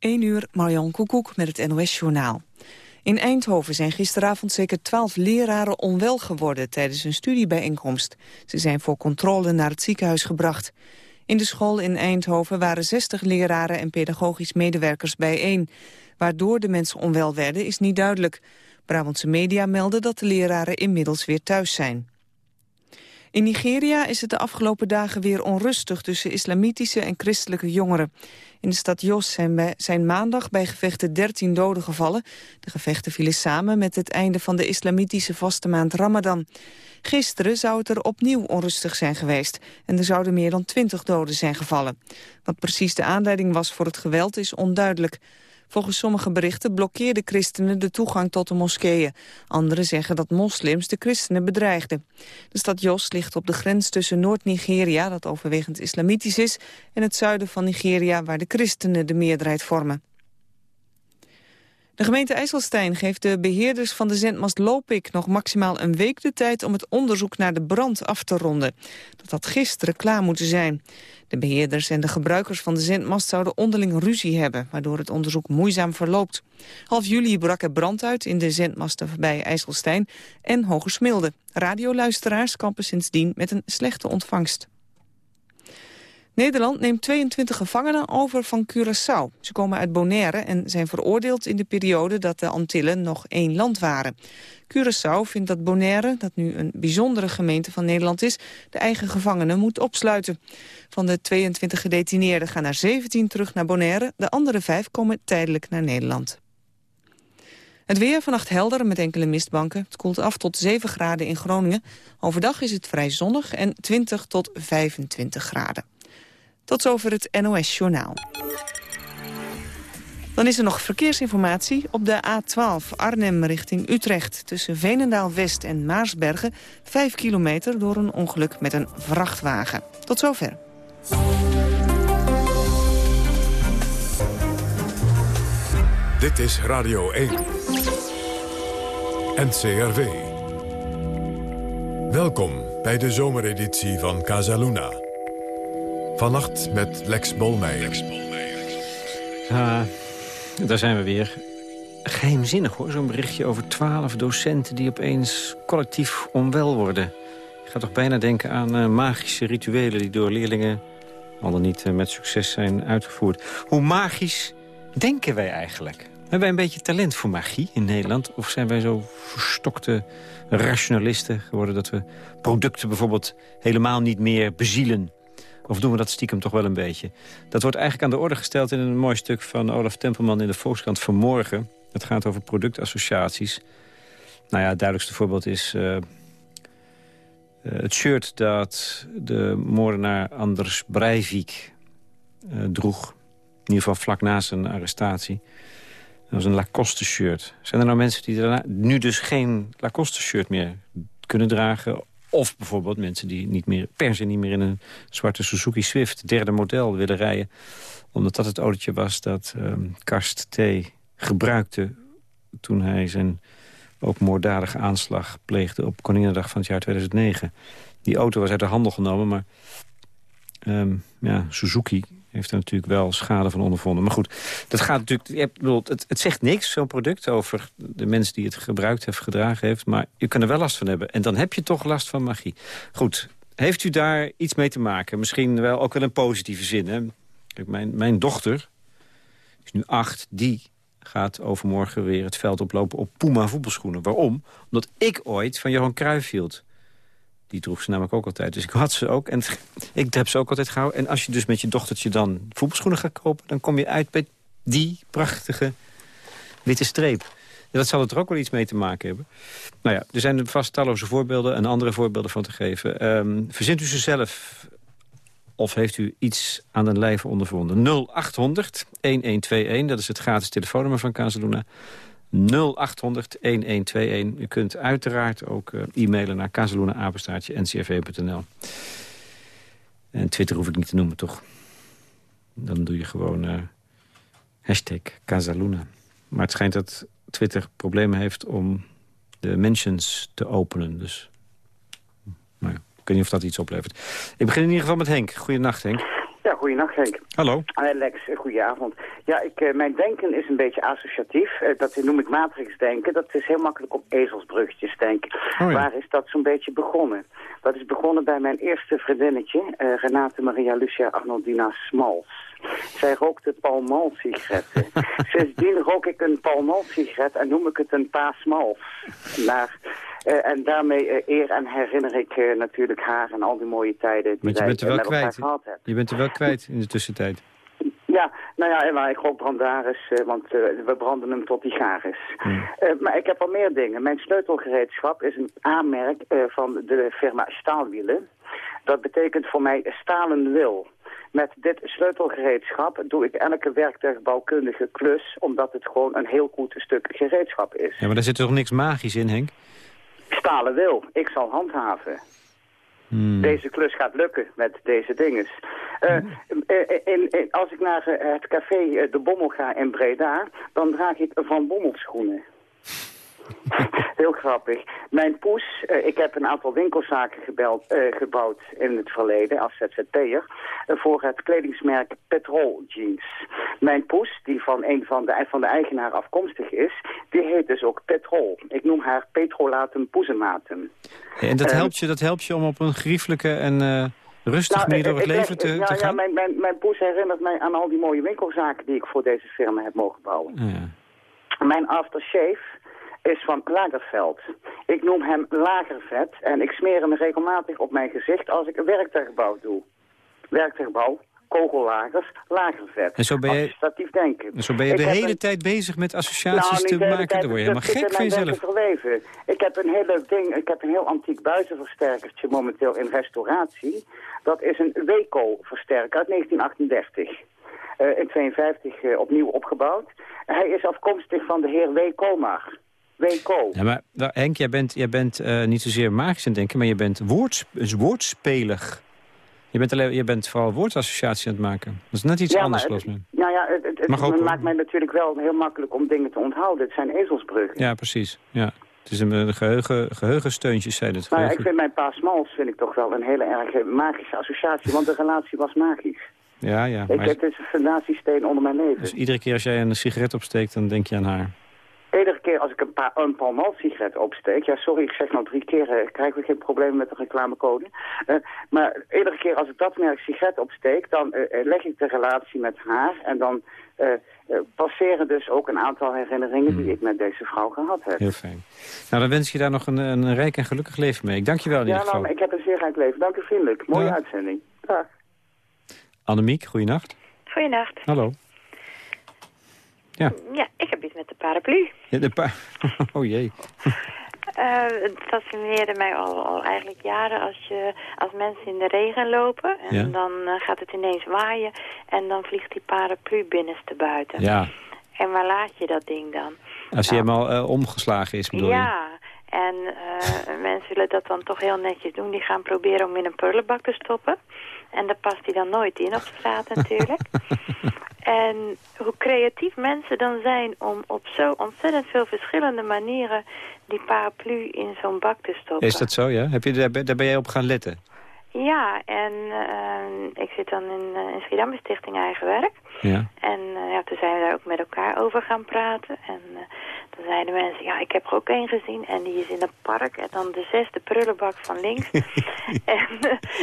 1 uur, Marjan Koekoek met het NOS-journaal. In Eindhoven zijn gisteravond zeker twaalf leraren onwel geworden tijdens een studiebijeenkomst. Ze zijn voor controle naar het ziekenhuis gebracht. In de school in Eindhoven waren 60 leraren en pedagogisch medewerkers bijeen. Waardoor de mensen onwel werden is niet duidelijk. Brabantse media melden dat de leraren inmiddels weer thuis zijn. In Nigeria is het de afgelopen dagen weer onrustig tussen islamitische en christelijke jongeren. In de stad Jos zijn, zijn maandag bij gevechten 13 doden gevallen. De gevechten vielen samen met het einde van de islamitische vaste maand Ramadan. Gisteren zou het er opnieuw onrustig zijn geweest en er zouden meer dan 20 doden zijn gevallen. Wat precies de aanleiding was voor het geweld is onduidelijk. Volgens sommige berichten blokkeerden christenen de toegang tot de moskeeën. Anderen zeggen dat moslims de christenen bedreigden. De stad Jos ligt op de grens tussen Noord-Nigeria, dat overwegend islamitisch is, en het zuiden van Nigeria, waar de christenen de meerderheid vormen. De gemeente IJsselstein geeft de beheerders van de zendmast Lopik nog maximaal een week de tijd om het onderzoek naar de brand af te ronden. Dat had gisteren klaar moeten zijn. De beheerders en de gebruikers van de zendmast zouden onderling ruzie hebben, waardoor het onderzoek moeizaam verloopt. Half juli brak er brand uit in de zendmasten bij IJsselstein en Hogesmilde. Radioluisteraars kampen sindsdien met een slechte ontvangst. Nederland neemt 22 gevangenen over van Curaçao. Ze komen uit Bonaire en zijn veroordeeld in de periode dat de Antillen nog één land waren. Curaçao vindt dat Bonaire, dat nu een bijzondere gemeente van Nederland is, de eigen gevangenen moet opsluiten. Van de 22 gedetineerden gaan er 17 terug naar Bonaire, de andere vijf komen tijdelijk naar Nederland. Het weer vannacht helder met enkele mistbanken. Het koelt af tot 7 graden in Groningen. Overdag is het vrij zonnig en 20 tot 25 graden. Tot zover het NOS-journaal. Dan is er nog verkeersinformatie op de A12 Arnhem richting Utrecht... tussen Veenendaal-West en Maarsbergen... 5 kilometer door een ongeluk met een vrachtwagen. Tot zover. Dit is Radio 1. NCRV. Welkom bij de zomereditie van Casaluna. Vannacht met Lex Bolmeijer. Ah, daar zijn we weer. Geheimzinnig hoor, zo'n berichtje over twaalf docenten... die opeens collectief onwel worden. Ik ga toch bijna denken aan uh, magische rituelen... die door leerlingen, al dan niet uh, met succes zijn uitgevoerd. Hoe magisch denken wij eigenlijk? Hebben wij een beetje talent voor magie in Nederland? Of zijn wij zo verstokte rationalisten geworden... dat we producten bijvoorbeeld helemaal niet meer bezielen... Of doen we dat stiekem toch wel een beetje? Dat wordt eigenlijk aan de orde gesteld in een mooi stuk van Olaf Tempelman in de Volkskrant vanmorgen. Het gaat over productassociaties. Nou ja, het duidelijkste voorbeeld is uh, het shirt dat de moordenaar Anders Breivik uh, droeg. In ieder geval vlak na zijn arrestatie. Dat was een Lacoste-shirt. Zijn er nou mensen die nu dus geen Lacoste-shirt meer kunnen dragen... Of bijvoorbeeld mensen die niet meer, per se niet meer in een zwarte Suzuki Swift... derde model willen rijden. Omdat dat het autootje was dat um, Karst T. gebruikte... toen hij zijn ook moorddadige aanslag pleegde... op Koninginnedag van het jaar 2009. Die auto was uit de handel genomen, maar... Um, ja, Suzuki heeft er natuurlijk wel schade van ondervonden. Maar goed, dat gaat natuurlijk. Bedoel, het, het zegt niks, zo'n product, over de mensen die het gebruikt heeft, gedragen heeft. Maar je kan er wel last van hebben. En dan heb je toch last van magie. Goed, heeft u daar iets mee te maken? Misschien wel ook wel een positieve zin. Hè? Mijn, mijn dochter is nu acht, die gaat overmorgen weer het veld oplopen op Puma voetbalschoenen. Waarom? Omdat ik ooit van Johan Cruijff hield. Die droeg ze namelijk ook altijd. Dus ik had ze ook. En ik heb ze ook altijd gehouden. En als je dus met je dochtertje dan voetbalschoenen gaat kopen... dan kom je uit bij die prachtige witte streep. dat zal het er ook wel iets mee te maken hebben. Nou ja, er zijn vast talloze voorbeelden en andere voorbeelden van te geven. Um, verzint u ze zelf of heeft u iets aan de lijve ondervonden? 0800 1121, dat is het gratis telefoonnummer van Casaluna. 0800 1121. U kunt uiteraard ook uh, e-mailen naar kazeloenenapenstaartje.ncrv.nl. En Twitter hoef ik niet te noemen, toch? Dan doe je gewoon uh, hashtag Casaluna. Maar het schijnt dat Twitter problemen heeft om de mentions te openen. Dus nou, ik weet niet of dat iets oplevert. Ik begin in ieder geval met Henk. Goedenacht, Henk. Ja, goeienacht Henk. Hallo. Alex, goedenavond. Ja, ik, uh, mijn denken is een beetje associatief. Uh, dat noem ik matrixdenken. Dat is heel makkelijk op ezelsbruggetjes denken. Oh, ja. Waar is dat zo'n beetje begonnen? Dat is begonnen bij mijn eerste vriendinnetje, uh, Renate Maria Lucia Arnoldina Smals. Zij rookte Malt sigaretten. Sindsdien rook ik een Paul Malt sigaret en noem ik het een Pa Smals. Naar uh, en daarmee uh, eer en herinner ik uh, natuurlijk haar en al die mooie tijden die je bent er wel kwijt. Je bent er wel kwijt in de tussentijd. Ja, nou ja, maar ik rook brandaris, want we branden hem tot hij gaar is. Hmm. maar ik heb al meer dingen. Mijn sleutelgereedschap is een aanmerk van de firma Staalwielen. Dat betekent voor mij stalen wil. Met dit sleutelgereedschap doe ik elke werktuigbouwkundige klus... omdat het gewoon een heel goed stuk gereedschap is. Ja, maar daar zit toch niks magisch in, Henk? Stalen wil. Ik zal handhaven. Hmm. Deze klus gaat lukken met deze dingen. Uh, in, als ik naar het café De Bommel ga in Breda, dan draag ik Van Bommel schoenen. Heel grappig. Mijn poes, uh, ik heb een aantal winkelzaken gebeld, uh, gebouwd in het verleden als ZZP'er uh, voor het kledingsmerk Petrol Jeans. Mijn poes, die van een van de, van de eigenaar afkomstig is, die heet dus ook Petrol. Ik noem haar Petrolatum Poezematum. En dat helpt, je, dat helpt je om op een griefelijke en rustig nou, manier door het leven te, te gaan? Ja, mijn, mijn, mijn poes herinnert mij aan al die mooie winkelzaken die ik voor deze firma heb mogen bouwen. Ja. Mijn aftershave is van Lagerveld. Ik noem hem Lagervet en ik smeer hem regelmatig op mijn gezicht als ik werktuigbouw doe. Werktuigbouw, kogellagers, lagervet. En zo ben je, Associatief denken. En zo ben je de hele tijd bezig met associaties nou, te maken. Daar word je helemaal gek van jezelf. Verleven. Ik heb een heel leuk ding, ik heb een heel antiek buizenversterkertje momenteel in restauratie. Dat is een Weco-versterker uit 1938. Uh, in 52 uh, opnieuw opgebouwd. Hij is afkomstig van de heer W. Komar. Ja, maar nou, Henk, jij bent, jij bent uh, niet zozeer magisch aan het denken, maar je bent woords, woordspelig. Je bent, alleen, je bent vooral woordassociatie aan het maken. Dat is net iets ja, anders, volgens mij. Nou ja, het, het, het maakt mij natuurlijk wel heel makkelijk om dingen te onthouden. Het zijn ezelsbruggen. Ja, precies. Ja. Het is een geheugen, geheugensteuntjes, zei het. Nou ja, ik vind mijn pa Smals vind ik toch wel een hele erg magische associatie, want de relatie was magisch. Ja, ja. Ik, het is een fondatiesteen onder mijn leven. Dus iedere keer als jij een sigaret opsteekt, dan denk je aan haar? Iedere keer als ik een, paar, een Palmal sigaret opsteek... Ja, sorry, ik zeg nou drie keer, uh, krijgen we geen problemen met de reclamecode. Uh, maar iedere keer als ik dat merk sigaret opsteek... dan uh, leg ik de relatie met haar en dan passeren dus ook een aantal herinneringen... die hmm. ik met deze vrouw gehad heb. Heel fijn. Nou, dan wens ik je daar nog een, een rijk en gelukkig leven mee. Ik dank je wel in ja, ieder geval. Nou, ik heb een zeer rijk leven. Dank u vriendelijk. Mooie uitzending. Dag. Annemiek, goeienacht. Goeienacht. Hallo. Ja. ja, ik heb iets met de paraplu. Ja, de pa oh jee. Uh, het fascineerde mij al, al eigenlijk jaren als, je, als mensen in de regen lopen. En dan uh, gaat het ineens waaien en dan vliegt die paraplu binnenste buiten. Ja. En waar laat je dat ding dan? Als hij nou, helemaal uh, omgeslagen is, bedoel ja, je? en mensen willen dat dan toch heel netjes doen. Die gaan proberen om in een prullenbak te stoppen. En daar past hij dan nooit in op straat natuurlijk. En hoe creatief mensen dan zijn om op zo ontzettend veel verschillende manieren die paraplu in zo'n bak te stoppen. Is dat zo, ja? Heb je, daar, daar ben jij op gaan letten? Ja, en uh, ik zit dan in, uh, in Schiedam Stichting Eigen Werk. Ja. En uh, ja, toen zijn we daar ook met elkaar over gaan praten. En toen zeiden mensen, ja, ik heb er ook één gezien. En die is in een park. En dan de zesde prullenbak van links. en,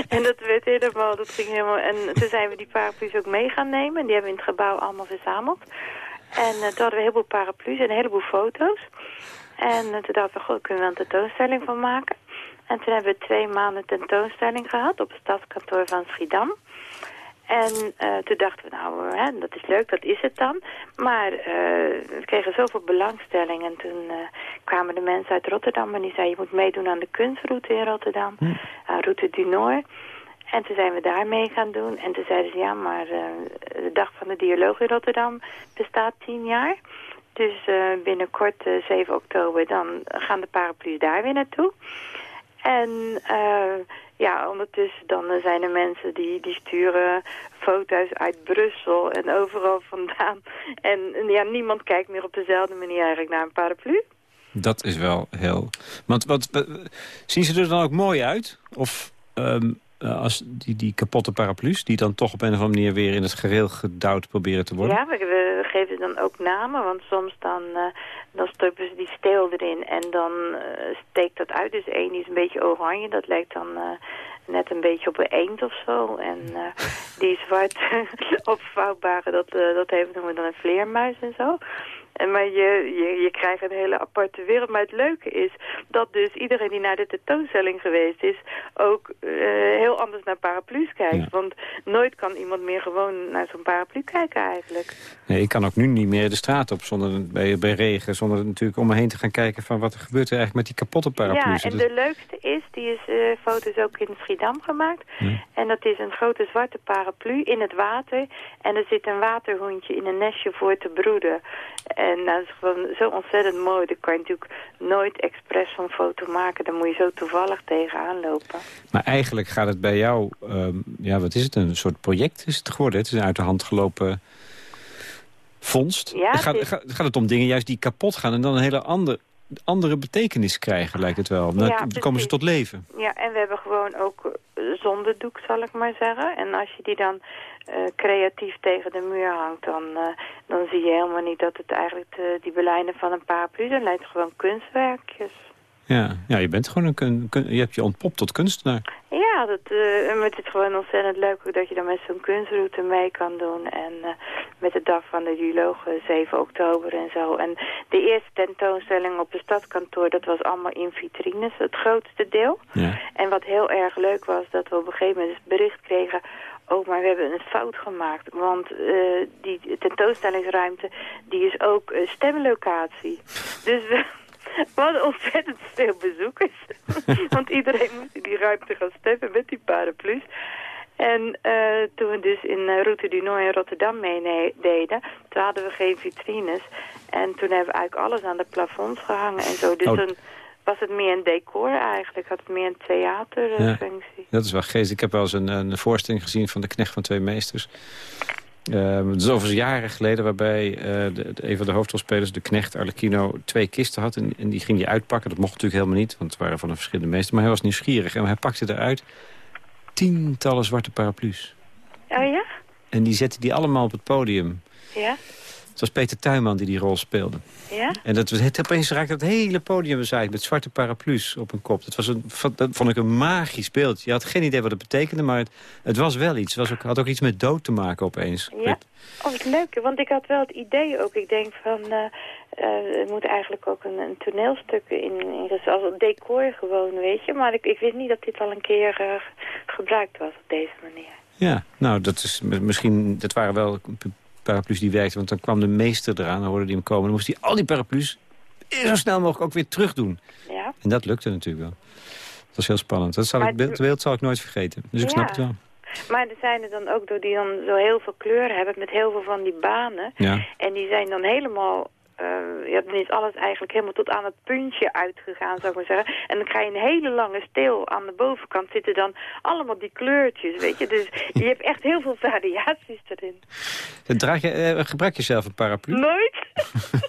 en dat werd helemaal, dat ging helemaal... En toen zijn we die paraplu's ook mee gaan nemen. En die hebben we in het gebouw allemaal verzameld. En toen hadden we een heleboel paraplu's en een heleboel foto's. En toen dachten we, god, kunnen we een tentoonstelling van maken. En toen hebben we twee maanden tentoonstelling gehad op het stadskantoor van Schiedam. En uh, toen dachten we, nou, hè, dat is leuk, dat is het dan. Maar uh, we kregen zoveel belangstelling. En toen uh, kwamen de mensen uit Rotterdam en die zeiden... je moet meedoen aan de kunstroute in Rotterdam, hm. Route du Noord. En toen zijn we daar mee gaan doen. En toen zeiden ze, ja, maar de Dag van de Dialoog in Rotterdam bestaat tien jaar. Dus binnenkort, 7 oktober, dan gaan de paraplu's daar weer naartoe. En uh, ja, ondertussen dan zijn er mensen die, die sturen foto's uit Brussel en overal vandaan. En ja, niemand kijkt meer op dezelfde manier eigenlijk naar een paraplu. Dat is wel heel... Want wat, zien ze er dan ook mooi uit? Of um, uh, als die, die kapotte paraplu's... die dan toch op een of andere manier weer in het gereel gedouwd proberen te worden? Ja, we, geven dan ook namen, want soms dan, uh, dan stoppen ze die steel erin... en dan uh, steekt dat uit. Dus één is een beetje oranje, dat lijkt dan net een beetje op een eend of zo. En die zwart opvouwbare, dat, dat noemen we dan een vleermuis en zo. En maar je, je, je krijgt een hele aparte wereld. Maar het leuke is dat dus iedereen die naar de tentoonstelling geweest is... ook uh, heel anders naar paraplu's kijkt. Want nooit kan iemand meer gewoon naar zo'n paraplu kijken eigenlijk. Nee, ik kan ook nu niet meer de straat op zonder, bij, bij regen... zonder natuurlijk om me heen te gaan kijken van wat er gebeurt er eigenlijk met die kapotte paraplu's. Ja, en de leukste is, die is uh, foto's ook in Schiedam gemaakt. En dat is een grote zwarte paraplu in het water. En er zit een waterhoentje in een nestje voor te broeden. En dat is gewoon zo ontzettend mooi. Daar kan je natuurlijk nooit expres zo'n foto maken. Daar moet je zo toevallig tegenaan lopen. Maar eigenlijk gaat het bij jou... Um, ja, wat is het? Een soort project is het geworden. Het is een uit de hand gelopen vondst. Ja, gaat, is... gaat, het om dingen juist die kapot gaan... en dan een hele andere, andere betekenis krijgen, lijkt het wel. Dan ja, komen ze tot leven. Ja, en we hebben gewoon ook zondedoek, zal ik maar zeggen. En als je die dan uh, creatief tegen de muur hangt, dan, uh, dan zie je helemaal niet dat het eigenlijk de, die belijnen van een paraplu zijn. Het lijkt gewoon kunstwerkjes. Ja, ja je bent gewoon een kun, kun, je hebt je ontpopt tot kunstenaar. Ja, dat, uh, het is gewoon ontzettend leuk dat je dan met zo'n kunstroute mee kan doen. En uh, met de dag van de biologen, 7 oktober en zo. En de eerste tentoonstelling op het stadskantoor, dat was allemaal in vitrines, het grootste deel. Ja. En wat heel erg leuk was, dat we op een gegeven moment bericht kregen... Oh, maar we hebben een fout gemaakt. Want uh, die tentoonstellingsruimte, die is ook uh, stemlocatie. Dus we, we hadden ontzettend veel bezoekers. Want iedereen moest in die ruimte gaan stemmen met die paraplu's. En uh, toen we dus in Route du Nord in Rotterdam meededen, toen hadden we geen vitrines. En toen hebben we eigenlijk alles aan de plafonds gehangen en zo. Dus oh. toen was het meer een decor eigenlijk. Had het meer een theaterfunctie. Ja, dat is wel geest. Ik heb wel eens een, een voorstelling gezien van de knecht van twee meesters. Uh, dat is overigens jaren geleden waarbij uh, de, de, een van de hoofdrolspelers, de knecht Arlecchino, twee kisten had. En, en, die ging hij uitpakken. Dat mocht natuurlijk helemaal niet, want het waren van een verschillende meester. Maar hij was nieuwsgierig en hij pakte eruit tientallen zwarte paraplu's. Oh ja? En die zette die allemaal op het podium. Ja? Het was Peter Tuinman die die rol speelde. Ja? En dat was, het, opeens raakte het hele podium bezaaid met zwarte paraplu's op een kop. Dat, was een, dat vond ik een magisch beeld. Je had geen idee wat het betekende, maar het, het was wel iets. Het was ook, had ook iets met dood te maken opeens. Ja? Oh, wat leuk. Want ik had wel het idee ook. Ik denk van... Uh, uh, er moet eigenlijk ook een, een toneelstuk in, in als decor gewoon, weet je. Maar ik, ik wist niet dat dit al een keer uh, gebruikt was op deze manier. Ja, nou, dat is misschien, dat waren wel paraplu's die werkten. Want dan kwam de meester eraan, dan hoorde hij hem komen. Dan moest hij al die paraplu's zo snel mogelijk ook weer terug doen. Ja. En dat lukte natuurlijk wel. Dat was heel spannend. Dat zal ik, het beeld zal ik nooit vergeten. Dus ik snap het wel. Maar er zijn er dan ook door die dan zo heel veel kleur hebben... met heel veel van die banen. Ja. En die zijn dan helemaal uh, ja, dan is alles eigenlijk helemaal tot aan het puntje uitgegaan, zou ik maar zeggen. En dan krijg je een hele lange steel. Aan de bovenkant zitten dan allemaal die kleurtjes, weet je. Dus je hebt echt heel veel variaties erin. Draag je, uh, gebruik je zelf een paraplu? Nooit.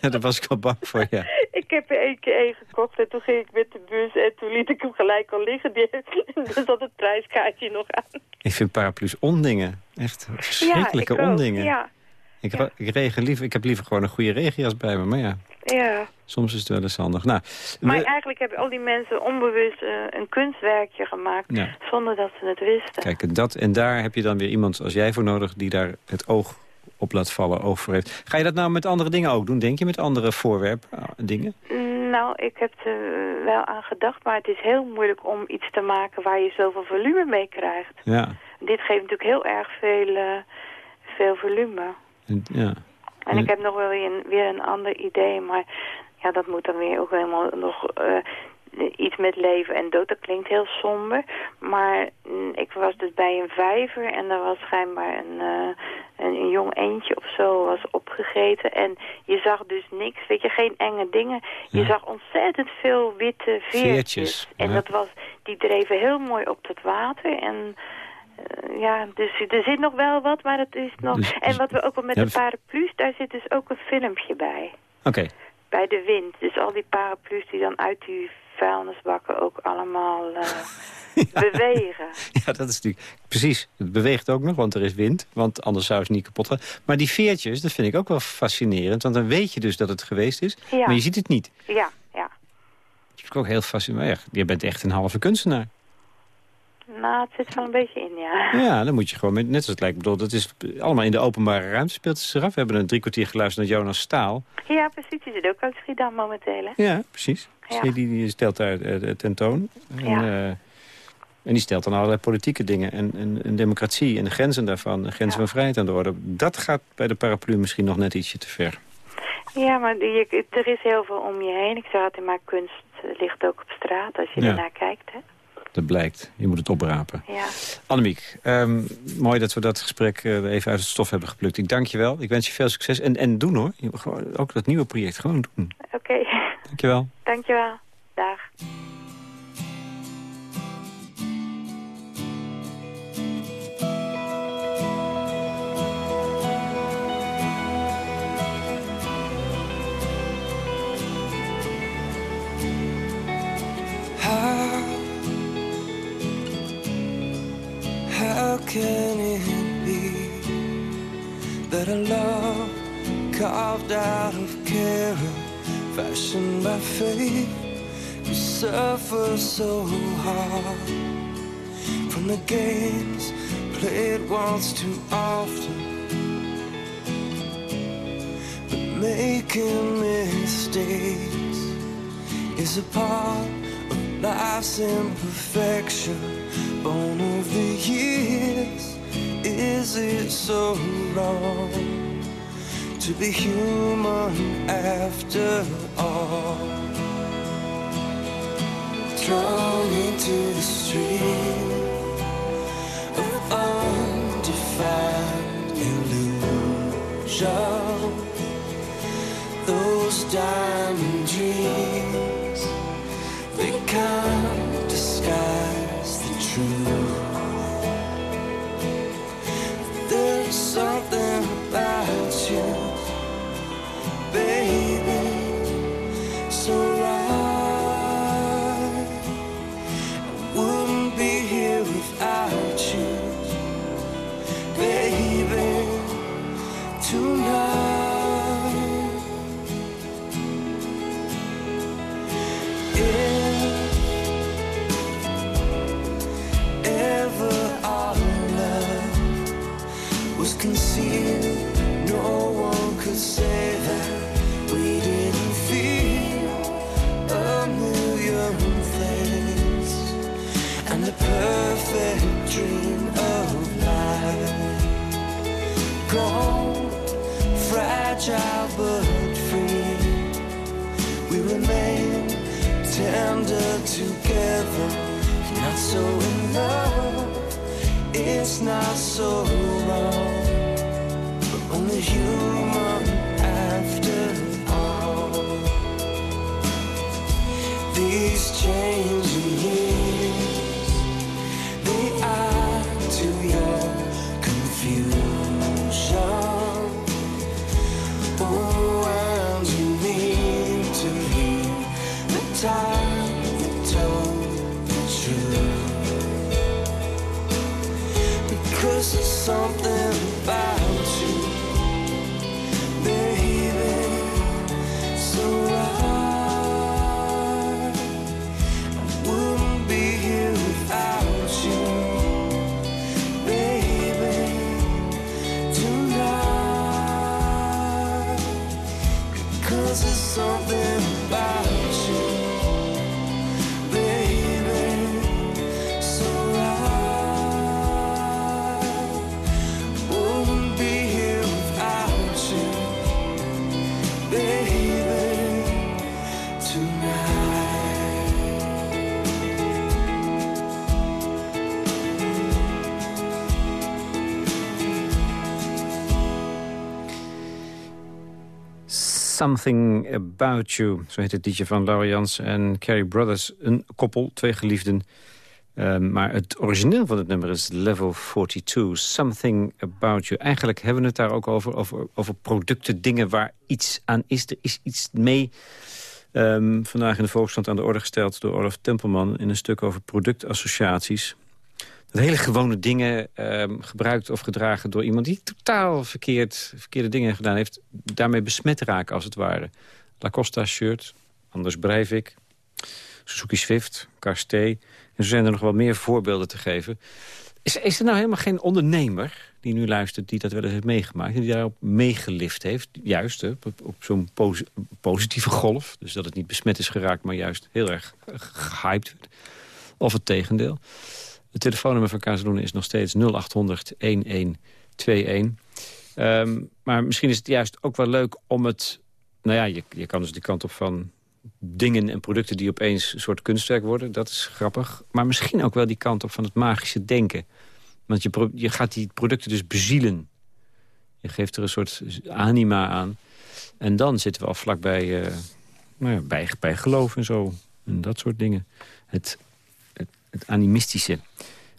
Daar was ik wel bang voor, ja. ik heb er één keer één gekocht en toen ging ik met de bus en toen liet ik hem gelijk al liggen. dus zat het prijskaartje nog aan. Ik vind paraplu's ondingen. Echt verschrikkelijke ja, ondingen. Ja, ik, ik, regen liever, ik heb liever gewoon een goede regenjas bij me, maar ja. Ja. Soms is het wel eens handig. Nou, maar eigenlijk hebben al die mensen onbewust uh, een kunstwerkje gemaakt... zonder dat ze het wisten. Kijk, en, dat, en daar heb je dan weer iemand als jij voor nodig... die daar het oog op laat vallen, oog voor heeft. Ga je dat nou met andere dingen ook doen? Denk je met andere voorwerpen, uh, dingen? Nou, ik heb er wel aan gedacht, maar het is heel moeilijk om iets te maken... waar je zoveel volume mee krijgt. Ja. Dit geeft natuurlijk heel erg veel, uh, veel volume. Ja. En ik heb nog wel weer een, weer een ander idee, maar ja, dat moet dan weer ook helemaal nog uh, iets met leven en dood. Dat klinkt heel somber, maar mm, ik was dus bij een vijver en er was schijnbaar een, uh, een, een, jong eentje of zo was opgegeten. En je zag dus niks, weet je, geen enge dingen. Je zag ontzettend veel witte veertjes. veertjes. En dat was, die dreven heel mooi op het water en... Uh, ja, dus er zit nog wel wat, maar het is nog... Dus, en wat we ook wel met de paraplu's, daar zit dus ook een filmpje bij. Oké. Bij de wind. Dus al die paraplu's die dan uit die vuilnisbakken ook allemaal bewegen. Ja, dat is natuurlijk... Precies, het beweegt ook nog, want er is wind. Want anders zou het niet kapot gaan. Maar die veertjes, dat vind ik ook wel fascinerend. Want dan weet je dus dat het geweest is, maar je ziet het niet. Ja, ja. Dat is ook heel fascinerend. Je bent echt een halve kunstenaar. Nou, het zit wel een beetje in, ja. Ja, dan moet je gewoon, met, net als het lijkt, bedoel, dat is allemaal in de openbare ruimte speelt het zich af. We hebben een drie kwartier geluisterd naar Jonas Staal. Ja, precies. Die zit ook uit Schiedam momenteel, hè? Ja, precies. Ja. Die, die stelt daar uh, tentoon. En. Uh, en die stelt dan allerlei politieke dingen en, en, en democratie en de grenzen daarvan, de grenzen van vrijheid aan de orde. Dat gaat bij de paraplu misschien nog net ietsje te ver. Ja, maar je, er is heel veel om je heen. Ik zeg altijd, maar kunst ligt ook op straat als je ja. ernaar kijkt. Hè? Dat blijkt. Je moet het oprapen. Ja. Annemiek, um, mooi dat we dat gesprek uh, even uit het stof hebben geplukt. Ik dank je wel. Ik wens je veel succes. En, en doen hoor. Ook dat nieuwe project. Gewoon doen. Oké. Okay. Dank je wel. Dank je wel. Dag. Can it be that a love carved out of care, fashioned by faith, we suffer so hard from the games played once too often? But making mistakes is a part of life's imperfection born of the years. Is it so wrong to be human after all? Thrown into Something About You. Zo heet het liedje van Laura Jans en Carrie Brothers. Een koppel, twee geliefden. Uh, maar het origineel van het nummer is Level 42. Something About You. Eigenlijk hebben we het daar ook over, over, over producten, dingen waar iets aan is. Er is iets mee Ehm, vandaag in de Volkskrant aan de orde gesteld door Olaf Tempelman... in een stuk over productassociaties. Hele gewone dingen ehm, gebruikt of gedragen door iemand... die totaal verkeerd, verkeerde dingen gedaan heeft... daarmee besmet raken, als het ware. La Costa shirt, Anders Breivik, Suzuki Swift, Karsté. En zo zijn er nog wel meer voorbeelden te geven. Is, er nou helemaal geen ondernemer die nu luistert... die dat wel eens heeft meegemaakt en die daarop meegelift heeft? Juist, op zo'n positieve golf. Dus dat het niet besmet is geraakt, maar juist heel erg gehyped werd. Of het tegendeel. Het telefoonnummer van Kazeloenen is nog steeds 0800 1121. Um, maar misschien is het juist ook wel leuk om het... Nou ja, je, je kan dus die kant op van dingen en producten die opeens een soort kunstwerk worden. Dat is grappig. Maar misschien ook wel die kant op van het magische denken. Want je, je gaat die producten dus bezielen. Je geeft er een soort anima aan. En dan zitten we al vlakbij uh, nou ja, bij, bij geloof en zo. En dat soort dingen. Het, het, animistische.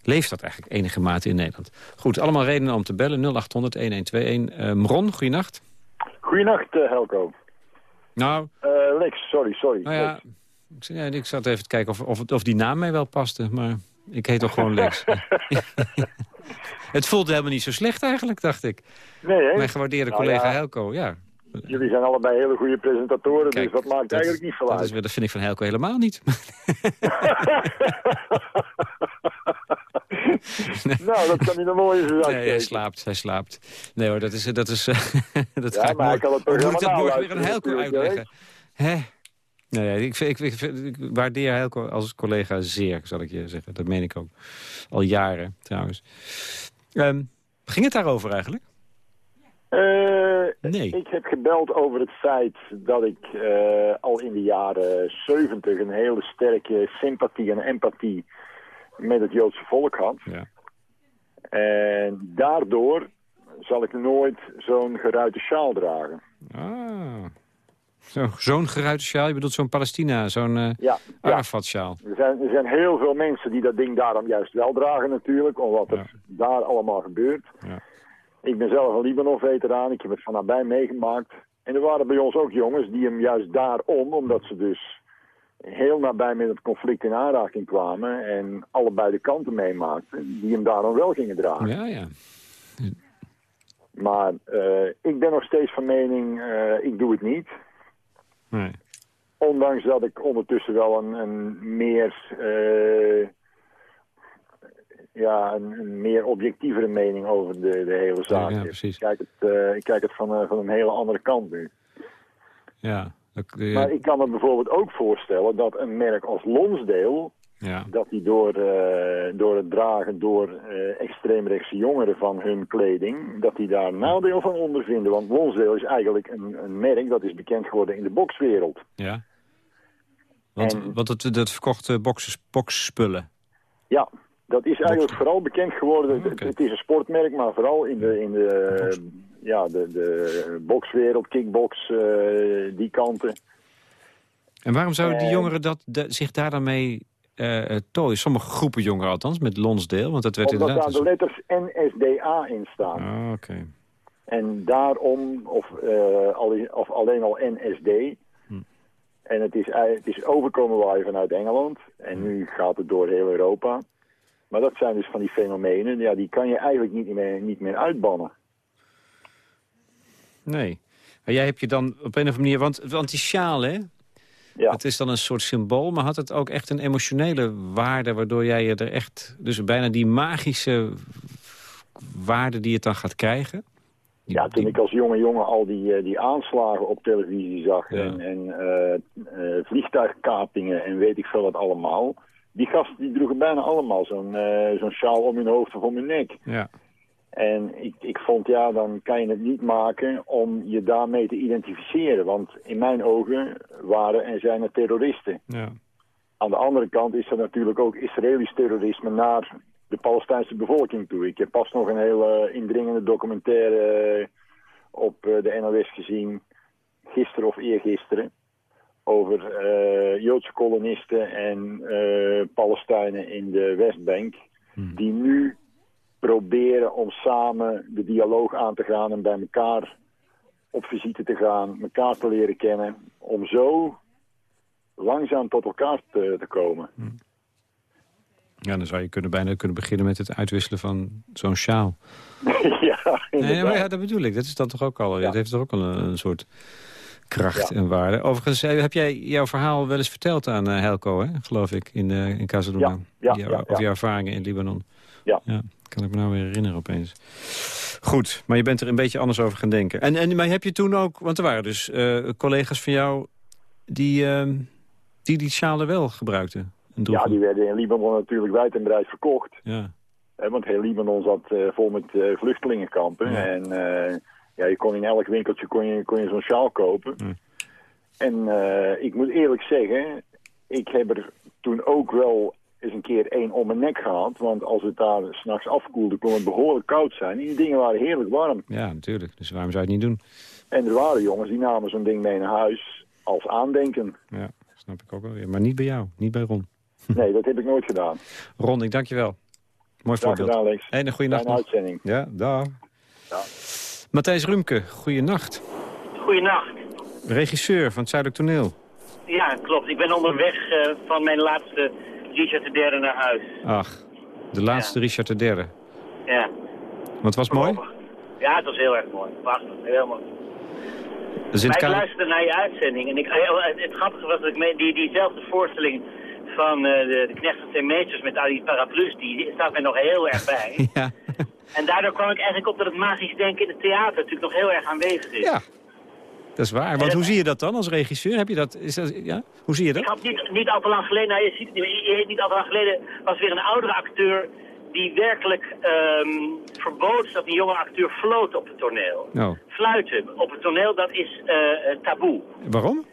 Leeft dat eigenlijk enige mate in Nederland? Goed, allemaal redenen om te bellen. 0800-1121. Uh, Mron, goeienacht. Goeienacht, uh, Helco. Nou... Uh, Lex, sorry, sorry. Nou ja, ik, ja, ik zat even te kijken of, of, of die naam mij wel paste. Maar ik heet toch gewoon Lex. het voelde helemaal niet zo slecht eigenlijk, dacht ik. Nee, hè? Mijn gewaardeerde nou, collega ja. Helco, ja. Jullie zijn allebei hele goede presentatoren, Kijk, dus dat maakt dat, eigenlijk niet veel dat uit. Is, dat vind ik van Helco helemaal niet. nou, dat kan niet een mooie zijn. Nee, hij slaapt, hij slaapt. Nee hoor, dat is... Dat is dat ja, ga maar ik kan het ik morgen weer een Helco uitleggen. Hè? Nee, ik, ik, ik, ik, waardeer Helco als collega zeer, zal ik je zeggen. Dat meen ik ook. Al jaren, trouwens. Um, ging het daarover eigenlijk? Uh, nee. Ik heb gebeld over het feit dat ik uh, al in de jaren 70 een hele sterke sympathie en empathie met het Joodse volk had. Ja. En daardoor zal ik nooit zo'n geruite sjaal dragen. Ah. Zo'n zo geruite sjaal? Je bedoelt zo'n Palestina, zo'n uh, ja, Arafat-sjaal? Ja. Er, zijn, er zijn heel veel mensen die dat ding daarom juist wel dragen natuurlijk, om wat er daar allemaal gebeurt. Ja. Ik ben zelf een Libanon-veteraan, ik heb het van nabij meegemaakt. En er waren bij ons ook jongens die hem juist daarom, omdat ze dus heel nabij met het conflict in aanraking kwamen en allebei de kanten meemaakten, die hem daarom wel gingen dragen. Ja, ja. Maar uh, ik ben nog steeds van mening, uh, ik doe het niet. Nee. Ondanks dat ik ondertussen wel een, een meer, uh, ja, een, een, meer objectievere mening over de, de hele zaak ja, ja, heb. precies. Ik kijk het, ik kijk het van, van een hele andere kant nu. Ja. Maar ik kan me bijvoorbeeld ook voorstellen dat een merk als Lonsdale... Ja. dat die door, uh, door het dragen door extreemrechtse jongeren van hun kleding... dat die daar nadeel van ondervinden. Want Lonsdale is eigenlijk een, een merk dat is bekend geworden in de bokswereld. Ja. Want, En- want het, dat verkocht boxes, boxspullen. Ja, dat is eigenlijk vooral bekend geworden. Het- Oké. Het, is een sportmerk, maar vooral in de, in de, ja, de, de bokswereld, kickbox, eh, die kanten. En waarom zouden die En- jongeren dat, de- zich daar dan mee eh eh, tooien? Sommige groepen jongeren althans, met Lonsdale. Want dat werd Omdat daar inderdaad... de letters NSDA in staan. Ah, oké. En daarom, of, eh, al- of alleen al NSD. Hm. En het is, het is overkomen waaien vanuit Engeland. En nu gaat het door heel Europa. Maar dat zijn dus van die fenomenen, ja, die kan je eigenlijk niet meer, niet meer uitbannen. Nee. Maar jij hebt je dan op een of andere manier... Want, want die sjaal, hè? Ja, Het is dan een soort symbool, maar had het ook echt een emotionele waarde... waardoor jij je er echt... Dus bijna die magische waarde die het dan gaat krijgen? Die- ja toen die- ik als jonge jongen al die, eh, die aanslagen op televisie zag... Ja. en, en eh, eh, vliegtuigkapingen en weet ik veel wat allemaal... die gasten die droegen bijna allemaal zo'n eh, zo'n sjaal om hun hoofd of om hun nek. Ja, En ik, ik vond, ja, dan kan je het niet maken om je daarmee te identificeren. Want in mijn ogen waren en zijn er terroristen. ja. Aan de andere kant is er natuurlijk ook Israëlisch terrorisme naar de Palestijnse bevolking toe. Ik heb pas nog een hele indringende documentaire eh, op eh, de NOS gezien, gisteren of eergisteren, over eh, Joodse kolonisten en eh, Palestijnen in de Westbank, Hmm. die nu proberen om samen de dialoog aan te gaan en bij elkaar op visite te gaan, elkaar te leren kennen, om zo langzaam tot elkaar te, te komen. Ja, dan zou je kunnen, bijna kunnen beginnen met het uitwisselen van zo'n sjaal. ja, Nee, maar ja, dat bedoel ik. Dat is dan toch ook al, dat heeft toch ook al een, een soort kracht en waarde. Overigens, eh, heb jij jouw verhaal wel eens verteld aan eh, Helco, hè, geloof ik, in, eh in Casaluna? Ja, ja. Over jouw ervaringen in Libanon. Ja. Kan ik me nou weer herinneren opeens. Goed, maar je bent er een beetje anders over gaan denken. En, en maar heb je toen ook, want er waren dus collega's van jou die, ehm, die die sjalen wel gebruikten. en Ja, die werden in Libanon natuurlijk wijd en breed verkocht. ja. Want heel Libanon zat eh, vol met vluchtelingenkampen. Ja. En ja, je kon in elk winkeltje kon je, kon je zo'n sjaal kopen. Ja. En eh, ik moet eerlijk zeggen, ik heb er toen ook wel eens een keer één om mijn nek gehad. Want als het daar s'nachts afkoelde, kon het behoorlijk koud zijn. En die dingen waren heerlijk warm. ja, natuurlijk. Dus waarom zou je het niet doen? En er waren jongens die namen zo'n ding mee naar huis als aandenken. Ja, snap ik ook wel weer. Maar niet bij jou, niet bij Ron. Nee, dat heb ik nooit gedaan. Ron, ik dank je wel. Mooi voorbeeld. gedaan, Lex. En een goede nacht nog. uitzending. Ja, dag. Ja. Matthijs Rumke, goeie nacht. Goedenacht. Regisseur van het Zuidelijk Toneel. Ja, klopt. Ik ben onderweg eh, van mijn laatste Richard de derde naar huis. Ach, de laatste Richard de Derde. Ja. Wat was mooi? Ja, het was heel erg mooi. Prachtig. Heel mooi. Zit Maar ik ka- luisterde naar je uitzending en ik, het, het grappige was dat ik mee, die, diezelfde voorstelling van eh, de, de Knecht Twee Meesters met al die paraplu's, die staat mij nog heel erg bij. Ja. En daardoor kwam ik eigenlijk op dat het magisch denken in het theater natuurlijk nog heel erg aanwezig is. ja, dat is waar. Want hoe zie je dat dan als regisseur? Heb je dat, is dat ja? Hoe zie je Ik dat? had niet, niet al te lang geleden, nou, je ziet het niet, je- niet al te lang geleden was weer een oudere acteur die werkelijk ehm, verbood dat een jonge acteur floot op het toneel. Nou, Fluiten op het toneel, dat is eh, eh, taboe. waarom?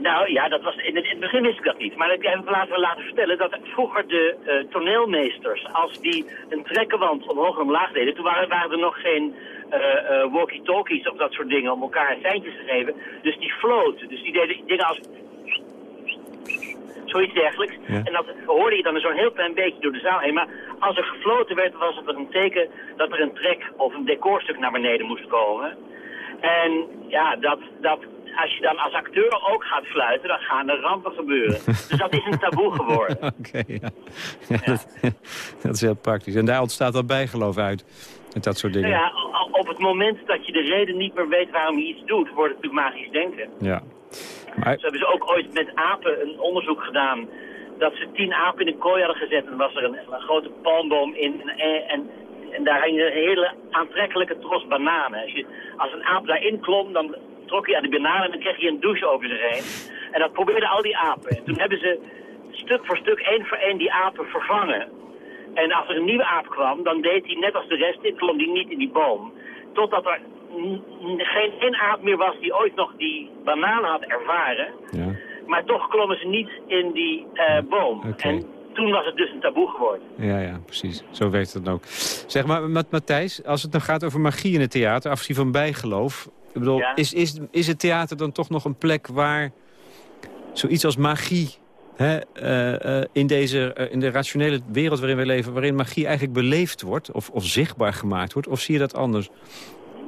Nou ja, dat was, in, het, in het begin wist ik dat niet. Maar ik heb me laten, laten vertellen dat vroeger de eh, toneelmeesters, als die een trekkenwand omhoog en omlaag deden, toen waren, waren er nog geen eh, eh, walkie-talkies of dat soort dingen om elkaar seintjes te geven. Dus die floten. Dus die deden dingen als zoiets dergelijks. Ja. En dat hoorde je dan zo'n heel klein beetje door de zaal heen. Maar als er gefloten werd, was het een teken dat er een trek of een decorstuk naar beneden moest komen. En ja, dat, dat, als je dan als acteur ook gaat fluiten, dan gaan er rampen gebeuren. dus dat is een taboe geworden. Oké, ja. Ja, Dat, dat is heel praktisch. En daar ontstaat dan bijgeloof uit. Met dat soort dingen. Nou ja, op het moment dat je de reden niet meer weet waarom je iets doet, wordt het natuurlijk magisch denken. Ja. Maar, Zo hebben ze ook ooit met apen een onderzoek gedaan. Dat ze tien apen in een kooi hadden gezet en was er een, een grote palmboom in. En, en, en daar hing een hele aantrekkelijke tros bananen. Als, je, als een aap daarin klom, dan trok hij aan de bananen en dan kreeg hij een douche over zich heen. En dat probeerden al die apen. En toen hebben ze stuk voor stuk, één voor één, die apen vervangen. En als er een nieuwe aap kwam, dan deed hij net als de rest, dit klom hij niet in die boom. Totdat er geen één aap meer was die ooit nog die banaan had ervaren. ja. Maar toch klommen ze niet in die eh, boom. En toen was het dus een taboe geworden. Ja, ja, precies. Zo werkt het dan ook. Zeg maar, Mat- Matthijs, als het dan gaat over magie in het theater, afgezien van bijgeloof... Ik bedoel, Ja. is, is, is het theater dan toch nog een plek waar zoiets als magie... Hè, eh, eh, in, deze, eh, in de rationele wereld waarin we leven... waarin magie eigenlijk beleefd wordt of, of zichtbaar gemaakt wordt? Of zie je dat anders?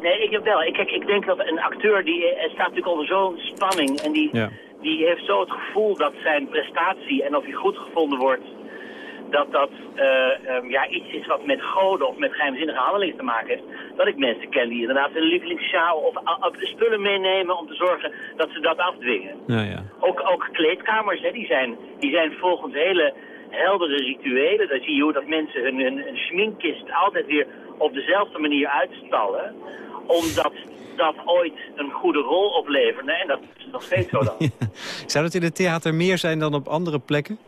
Nee, ik heb wel. Ik, kijk, ik denk dat een acteur die staat natuurlijk onder zo'n spanning. En die, Ja. die heeft zo het gevoel dat zijn prestatie en of hij goed gevonden wordt... dat dat eh, ehm, ja, iets is wat met goden of met geheimzinnige handelingen te maken heeft. Dat ik mensen ken die inderdaad hun lievelingssjaal of spullen meenemen om te zorgen dat ze dat afdwingen. Nou ja. Ook, ook kleedkamers, hè, die, zijn, die zijn volgens hele heldere rituelen. Dan zie je hoe dat mensen hun, hun, hun schminkkist altijd weer op dezelfde manier uitstallen. Omdat dat ooit een goede rol opleverde. En dat is nog steeds zo dan. Zou dat in het theater meer zijn dan op andere plekken?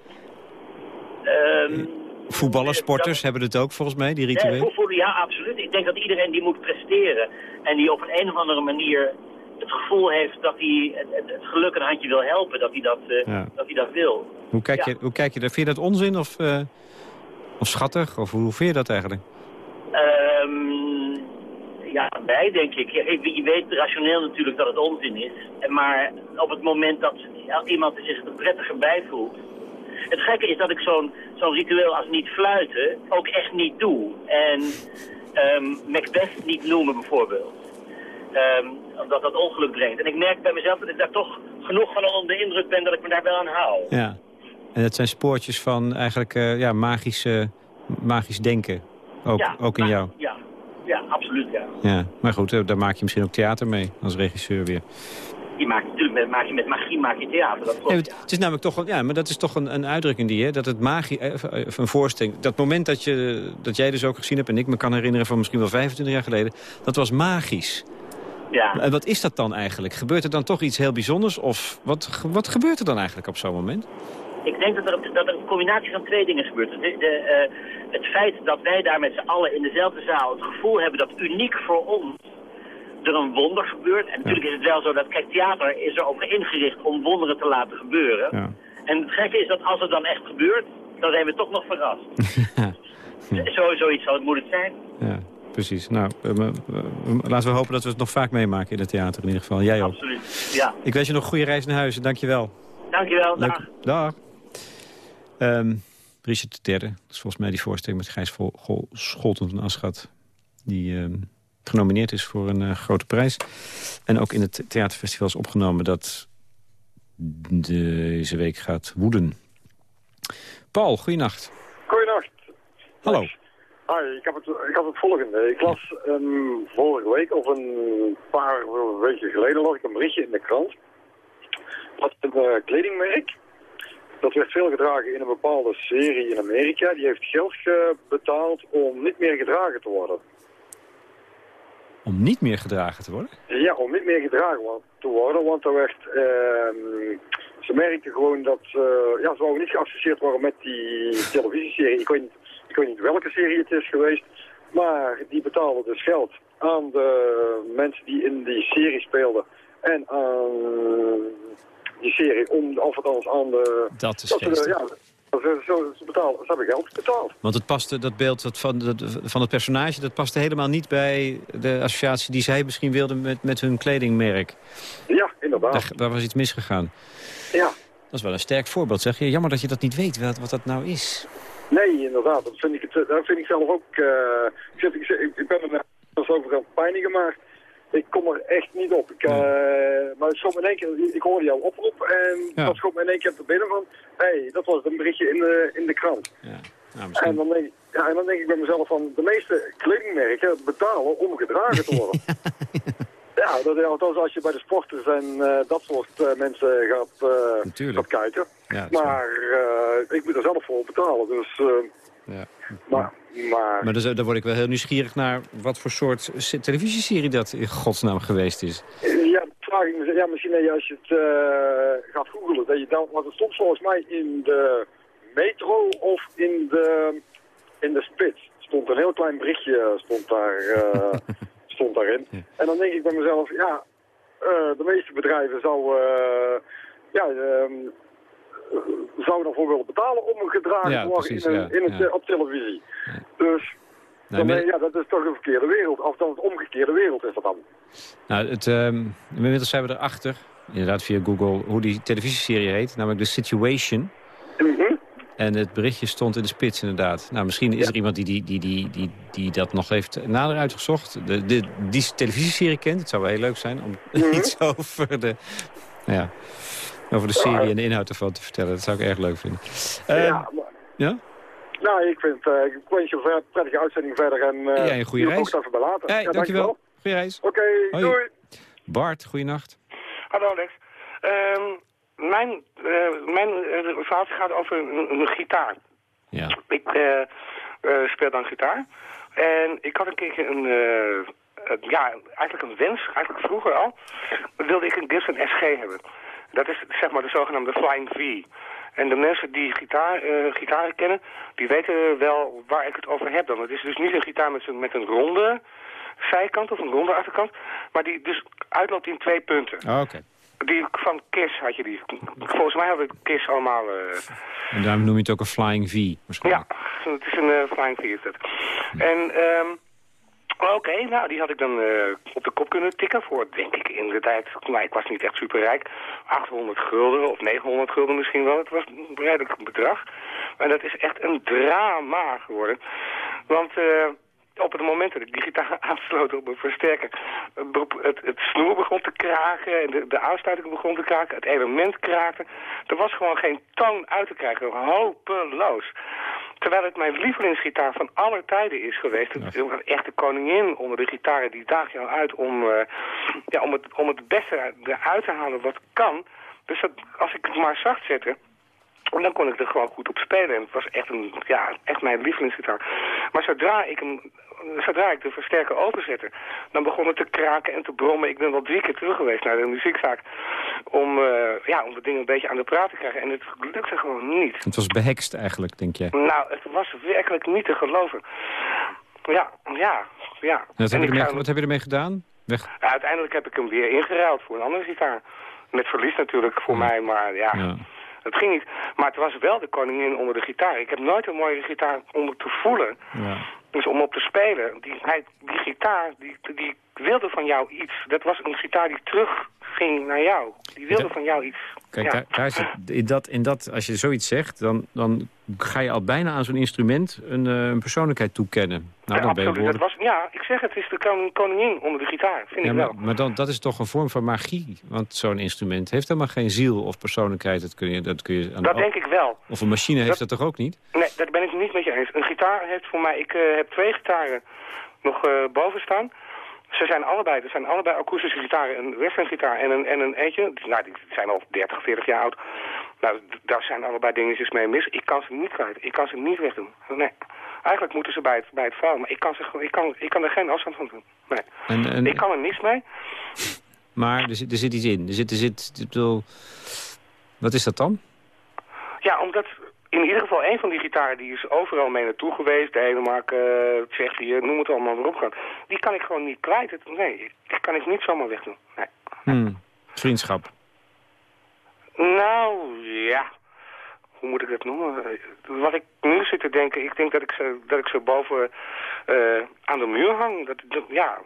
Ehm, Voetballers, sporters hebben het ook volgens mij, die nee, voetbal, ja, absoluut. Ik denk dat iedereen die moet presteren. En die op een, een of andere manier het gevoel heeft dat hij het, geluk een handje wil helpen. Dat hij dat, eh, Ja. dat, hij dat wil. Hoe kijk, Ja. je, hoe kijk je daar? Vind je dat onzin of, eh, of schattig? Of hoe, hoe vind je dat eigenlijk? Ehm, ja, wij denk ik. Je weet rationeel natuurlijk dat het onzin is. Maar op het moment dat iemand zich er prettiger bij voelt. Het gekke is dat ik zo'n zo'n ritueel als niet fluiten ook echt niet doe. En ehm Macbeth niet noemen bijvoorbeeld. Ehm, omdat dat ongeluk brengt. En ik merk bij mezelf dat ik daar toch genoeg van onder de indruk ben dat ik me daar wel aan hou. Ja. En dat zijn spoortjes van eigenlijk eh, ja, magische, magisch denken. Ook, ja, ook in maar- jou. Ja, ja, absoluut ja. Ja. Maar goed, eh, daar maak je misschien ook theater mee als regisseur weer. Je maakt natuurlijk met, maak je met magie maak je theater. Dat klopt, het, is namelijk toch, ja, maar dat is toch een, een uitdrukking die, hè, dat het magie, eh, eh, een voorstelling, dat moment dat, je, dat jij dus ook gezien hebt en ik me kan herinneren van misschien wel 25 jaar geleden, dat was magisch. ja. En wat is dat dan eigenlijk? Gebeurt er dan toch iets heel bijzonders of wat, wat gebeurt er dan eigenlijk op zo'n moment? Ik denk dat er, dat er een combinatie van twee dingen gebeurt. De, de, eh, het feit dat wij daar met z'n allen in dezelfde zaal het gevoel hebben dat uniek voor ons er een wonder gebeurt. En natuurlijk is het wel zo dat, kijk, theater is er ook ingericht om wonderen te laten gebeuren. Ja. En het gekke is dat als het dan echt gebeurt, dan zijn we toch nog verrast. Zo, zoiets zal het moeilijk zijn. Ja, precies. Nou, eh, laten we hopen dat we het nog vaak meemaken in het theater in ieder geval. Jij ook. Absoluut. Ja. Ik wens je nog een goede reis naar huis en dankjewel. Dankjewel. Dag. Leuk. Dag. Ehm Richard III, dat is volgens mij die voorstelling met Gijs Scholten van Aschat. Die ehm, genomineerd is voor een eh, grote prijs. En ook in het theaterfestival is opgenomen dat deze week gaat woeden. Paul, goeienacht. Goeienacht. Hallo. Hi, ik, heb het, ik had het volgende. Ik las vorige week of een paar weken geleden las ik een berichtje in de krant. Dat een eh, kledingmerk, dat werd veel gedragen in een bepaalde serie in Amerika, die heeft geld ge- betaald om niet meer gedragen te worden. Om niet meer gedragen te worden? Ja, om niet meer gedragen te worden, want er werd, ehm, ze merkten gewoon dat, eh, ja, ze wouden niet geassocieerd worden met die televisieserie. Ik weet, niet, ik weet niet welke serie het is geweest, maar die betaalden dus geld aan de mensen die in die serie speelden en aan die serie, om, of althans aan de... Dat is dat ja, ze, ze, ze, betalen, ze hebben geld betaald. Want het paste, dat beeld dat van, dat, van het personage... dat paste helemaal niet bij de associatie die zij misschien wilden met, met hun kledingmerk. Ja, inderdaad. Daar, daar was iets misgegaan. Ja. Dat is wel een sterk voorbeeld, zeg je. Jammer dat je dat niet weet, wat, wat dat nou is. Nee, inderdaad. Dat vind ik, het, dat vind ik zelf ook. eh, ik, zit, ik, ik, ben er over aan het pijnigen, maar ik kom er echt niet op. Ik, eh, maar het in één keer, ik hoorde jouw oproep en Ja. dat schoot me in één keer te binnen van, hé, hey, dat was een berichtje in de, in de krant. Ja. Nou, En dan, denk ja, en dan denk ik bij mezelf van, de meeste kledingmerken betalen om gedragen te worden. Ja, dat, althans als je bij de sporters en eh, dat soort eh, mensen gaat, gaat kijken. Is. Maar ik moet er zelf voor betalen, dus... Ja. maar, maar, Maar eh, dan word ik wel heel nieuwsgierig naar wat voor soort se- televisieserie dat in godsnaam geweest is. ja, vraag ik me, ja, misschien als je het eh, gaat googelen, dat je dan, want het stond volgens mij in de metro of in de, in de spits. Stond een heel klein berichtje stond daar, eh, stond daarin. En dan denk ik bij mezelf, ja, eh, de meeste bedrijven zouden, eh, ja, ehm, zouden ervoor willen betalen om gedragen Ja, te worden precies, in een, ja, in eh, op televisie. Dus Nou, dan, ja, dat is toch een verkeerde wereld. Of dan het omgekeerde wereld is dat dan. nou, het, ehm, inmiddels zijn we erachter, inderdaad via Google, hoe die televisieserie heet. Namelijk The Situation. Mhm. En het berichtje stond in de spits inderdaad. Nou, misschien is er iemand die, die, die, die, die, die dat nog heeft nader uitgezocht. De, de, die televisieserie kent. Het zou wel heel leuk zijn om iets over de, ja, over de serie en de inhoud ervan te vertellen. Dat zou ik erg leuk vinden. Ehm, ja, maar- ja? Nou, ik vind eh, ik wens je een prettige uitzending verder en uh, Ja, een goede reis. even bij later. Hey, ja, dankjewel. Goeie reis. Oké, Hoi. doei. Bart, goeienacht. Hallo Alex. Ehm, mijn eh, mijn verhaal gaat over een, een gitaar. Ja. Ik eh, eh, speel dan gitaar. En ik had een keer een, ja, eigenlijk een wens, eigenlijk vroeger al, wilde ik een Gibson SG hebben. Dat is zeg maar de zogenaamde Flying V. En de mensen die gitaar, eh, gitaren kennen, die weten wel waar ik het over heb dan. Het is dus niet een gitaar met, zo'n- met een ronde zijkant of een ronde achterkant, maar die dus uitloopt in twee punten. Oh, Oké. Die van Kiss had je die. Volgens mij hadden we Kiss allemaal... eh, En daarom noem je het ook een Flying V waarschijnlijk. ja, het is een eh, Flying V is dat. En, ehm oké, nou die had ik dan eh, op de kop kunnen tikken voor, denk ik, in de tijd. Nou, ik was niet echt superrijk. 800 gulden of 900 gulden misschien wel. Het was een redelijk bedrag. Maar dat is echt een drama geworden. Want... eh op het moment dat ik die gitaar aansloot op een versterker, het, het, snoer begon te kraken en de, de aansluiting begon te kraken, het element kraakte. Er was gewoon geen toon uit te krijgen, hopeloos. Terwijl het mijn lievelingsgitaar van alle tijden is geweest. Het is een echte koningin onder de gitaren. Die daagt jou uit om, eh, ja, om, het, om het beste eruit te halen wat kan. Dus dat, als ik het maar zacht zette, dan kon ik er gewoon goed op spelen. En het was echt, een, ja, echt mijn lievelingsgitaar. Maar zodra ik, hem, zodra ik de versterker openzette, dan begon het te kraken en te brommen. Ik ben wel drie keer terug geweest naar de muziekzaak om, uh, ja, om de dingen een beetje aan de praat te krijgen. En het lukte gewoon niet. Het was behekst eigenlijk, denk je? Nou, het was werkelijk niet te geloven. Ja, ja, ja. Wat heb, je ermee, wat heb je ermee gedaan? Weg. Ja, uiteindelijk heb ik hem weer ingeruild voor een andere gitaar. Met verlies natuurlijk voor mij, maar ja. ja. Het ging niet. Maar het was wel de koningin onder de gitaar. Ik heb nooit een mooie gitaar onder te voelen. Ja. Dus om op te spelen. Die, hij, die gitaar, die, die wilde van jou iets. Dat was een gitaar die terugging naar jou. Die wilde van jou iets. Kijk, ja. daar, in dat, in dat, als je zoiets zegt, dan, dan ga je al bijna aan zo'n instrument een, uh, een persoonlijkheid toekennen. Nou, ja, dan ben je. Dat was, ja, ik zeg het, is de koningin onder de gitaar, vind ja, ik wel. Maar, maar dan, dat is toch een vorm van magie. Want zo'n instrument heeft helemaal geen ziel of persoonlijkheid. Dat, kun je, dat, kun je aan dat de, denk ik wel. Of een machine heeft dat, toch ook niet? Nee, daar ben ik het niet met je eens. Een gitaar heeft voor mij, ik uh, heb twee gitaren nog uh, boven staan. Ze zijn allebei, er zijn allebei akoestische gitaren, een western-gitaar en een, en een eentje. Nou, die zijn al 30, 40 jaar oud. Nou, daar zijn allebei dingetjes mee mis. Ik kan ze niet kwijt. Ik kan ze niet wegdoen. Nee. Eigenlijk moeten ze bij het, bij het vuil, maar ik kan, ze, ik, kan, ik kan er geen afstand van doen. Nee. En, en... Ik kan er niets mee. Maar er zit, er zit iets in. Er zit, er zit, ik bedoel, wat is dat dan? Ja, omdat in ieder geval een van die gitaren die is overal mee naartoe geweest. Denemarken, uh, Tsjechië, noem het allemaal maar op gaan. Die kan ik gewoon niet kwijt. Het, nee, die kan ik niet zomaar wegdoen. Nee. Hmm. Vriendschap. Nou, ja. Hoe moet ik dat noemen? Wat ik nu zit te denken, ik denk dat ik ze, dat ik ze boven uh, aan de muur hang. Dat, dat, ja,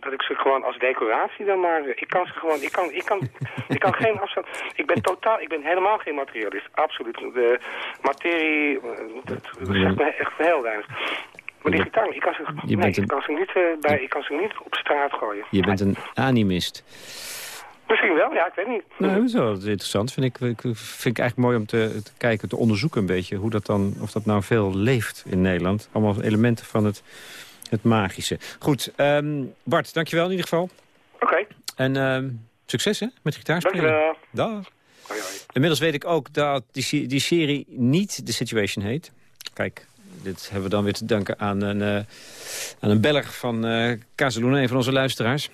dat ik ze gewoon als decoratie dan maar... Ik kan ze gewoon, ik kan, ik kan, ik kan geen afstand... Ik ben totaal, ik ben helemaal geen materialist, absoluut. De materie, dat, dat zegt me echt heel weinig. Maar die gitaar, ik kan ze, Je nee, bent een- ik kan ze niet, uh, bij, ik kan ze niet op straat gooien. Je bent een animist. Misschien wel, ja, ik weet niet. Nou, dat is wel interessant. Vind ik, vind ik eigenlijk mooi om te, te kijken, te onderzoeken een beetje... Hoe dat dan, of dat nou veel leeft in Nederland. Allemaal elementen van het, het magische. Goed, ehm, Bart, dankjewel in ieder geval. Oké, En ehm, succes hè, met gitaarspelen. dankjewel. Dag. Hoi, hoi. Inmiddels weet ik ook dat die, die serie niet The Situation heet. Kijk, dit hebben we dan weer te danken aan een, eh, aan een beller van Casaluna, een van onze luisteraars.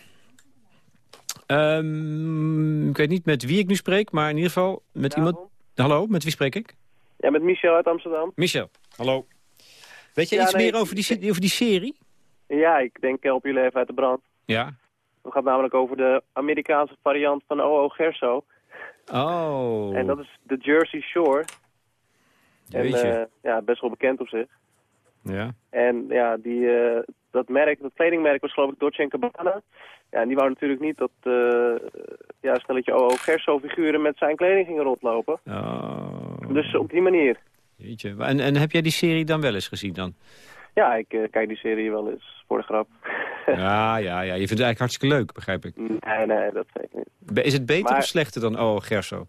Ehm, ik weet niet met wie ik nu spreek, maar in ieder geval met iemand... Hallo, met wie spreek ik? Ja, met Michel uit Amsterdam. Michel, hallo. Weet je Ja, iets nee, meer over die, over die serie? Ja, ik denk help jullie even uit de brand. Ja. Het gaat namelijk over de Amerikaanse variant van O.O. Gerso. Oh, En dat is de Jersey Shore. En weet je. eh, ja, best wel bekend op zich. ja. En ja, die, eh, dat merk, dat kledingmerk was geloof ik Dolce Gabbana. Ja, en die wou natuurlijk niet dat eh ja, stelletje O.O. Gerso figuren met zijn kleding gingen rondlopen. Oh, Dus op die manier. jeetje. En, en heb jij die serie dan wel eens gezien dan? Ja, ik eh, kijk die serie wel eens voor de grap. Ja, ja, ja. Je vindt het eigenlijk hartstikke leuk, begrijp ik. Nee, nee, dat zeker niet. Is het beter Maar- of slechter dan Oh Gerso?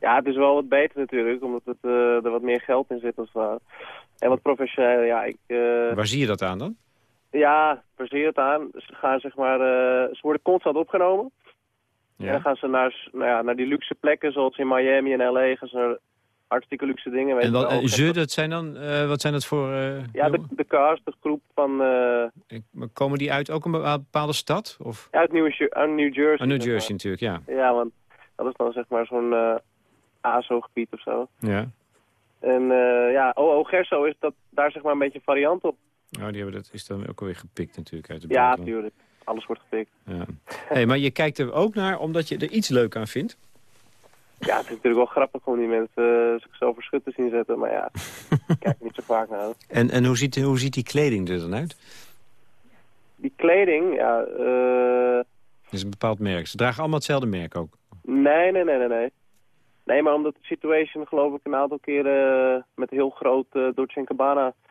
Ja, het is wel wat beter natuurlijk, omdat het, eh, er wat meer geld in zit als het. En wat professioneel, ja, ik... Waar zie je dat aan dan? Ja, je het aan? Ze gaan zeg maar, eh, ze worden constant opgenomen. En dan Ja. gaan ze naar, nou ja, naar die luxe plekken, zoals in Miami en L.A. gaan ze naar hartstikke luxe dingen. weet En wat, wel. ze, dat zijn dan, eh, wat zijn dat voor... eh, Ja, de, de cast, de groep van, Ik- maar Komen die uit ook een bepa- bepaalde stad? Of? uit, New, uit New Jersey. Oh, New zeg Jersey natuurlijk, ja. Ja, want dat is dan zeg maar zo'n ASO-gebied of zo. ja. En ja, O.O. Gerso is dat, daar zeg maar een beetje variant op. Nou, die hebben dat is dan ook alweer gepikt natuurlijk uit de Ja, buitenland. tuurlijk. Alles wordt gepikt. Ja. Hey, maar je kijkt er ook naar omdat je er iets leuk aan vindt. Ja, het is natuurlijk wel grappig om die mensen uh, zichzelf voor schut te zien zetten. Maar ja, ik kijk er niet zo vaak naar. En, en hoe, ziet, hoe ziet die kleding er dan uit? Die kleding, ja... eh is een bepaald merk. Ze dragen allemaal hetzelfde merk ook. nee, nee, nee, nee, nee. Nee, maar omdat de situation geloof ik een aantal keren met heel groot uh, Dolce Gabbana eh,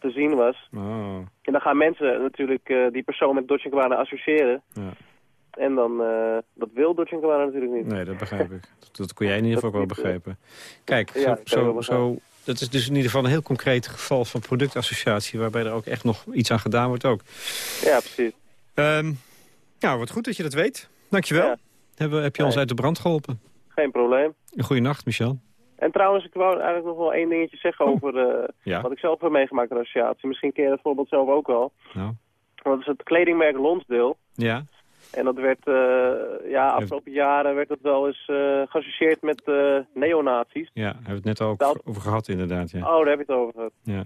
te zien was. Oh. En dan gaan mensen natuurlijk eh, die persoon met Dolce Gabbana associëren. Ja. En dan, eh, dat wil Dolce Gabbana natuurlijk niet. Nee, dat begrijp ik. Dat, dat kon jij in ieder geval ook wel eh, begrijpen. Kijk, zo, dat zo, zo, is dus in ieder geval een heel concreet geval van productassociatie... waarbij er ook echt nog iets aan gedaan wordt ook. Ja, precies. Ehm, nou, wat goed dat je dat weet. Dankjewel. Ja. Hebben, heb je ons uit de brand geholpen. Geen probleem. Een goede nacht, Michel. En trouwens, ik wou eigenlijk nog wel één dingetje zeggen over eh, Ja. wat ik zelf heb meegemaakt in associatie. Misschien ken je dat voorbeeld zelf ook al. Nou. Dat is het kledingmerk Lonsdale. Ja? En dat werd, eh, ja, afgelopen jaren werd dat wel eens eh geassocieerd met neonazies. Ja, hebben we het net ook Dat- over gehad inderdaad. Ja. Oh, daar heb je het over gehad. Ja.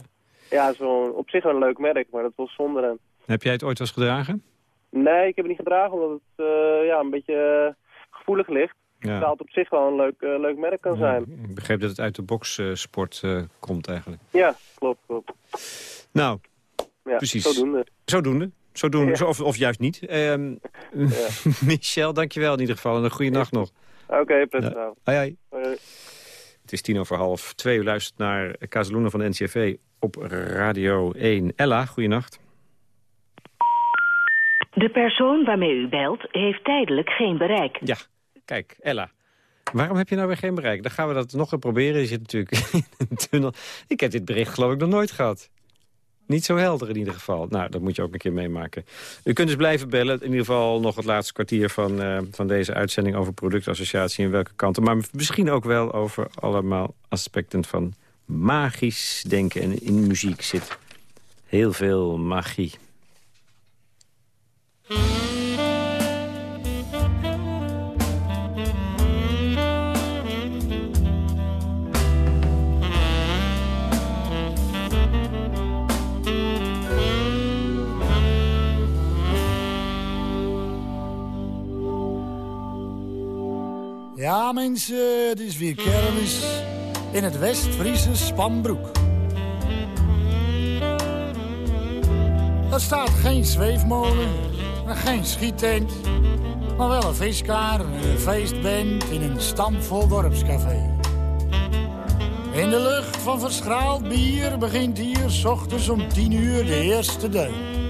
Ja, is wel op zich wel een leuk merk, maar dat was zonder hem. Heb jij het ooit wel eens gedragen? Nee, ik heb het niet gedragen omdat het ja, een beetje gevoelig ligt. Ja. Het op zich wel een leuk, eh, leuk merk kan zijn. Ik begreep dat het uit de boksport eh komt eigenlijk. Ja, klopt, klopt. Nou, Ja, precies. zodoende. Zodoende. Zodoende. Ja. Zo- Of, of juist niet. Ehm Michel, dankjewel in ieder geval. En een goede nacht nog. Oké, prettig Ja. avond. Hoi, hoi. Hoi. Het is tien over half twee. U luistert naar Casaluna van de NCRV op Radio 1. Ella, goeienacht. De persoon waarmee u belt heeft tijdelijk geen bereik. Ja, kijk, Ella. Waarom heb je nou weer geen bereik? Dan gaan we dat nog eens proberen. Je zit natuurlijk in een tunnel. Ik heb dit bericht geloof ik nog nooit gehad. Niet zo helder in ieder geval. Nou, dat moet je ook een keer meemaken. U kunt dus blijven bellen. In ieder geval nog het laatste kwartier van, eh, van deze uitzending... over productassociatie en welke kanten. Maar misschien ook wel over allemaal aspecten van magisch denken. En in muziek zit heel veel magie. Ja, mensen, het is weer kermis in het West-Friese Spanbroek. Er staat geen zweefmolen, en geen schiettent, maar wel een viskaar en een feestband in een stampvol dorpscafé. In de lucht van verschraald bier begint hier 's ochtends om tien uur de eerste deun.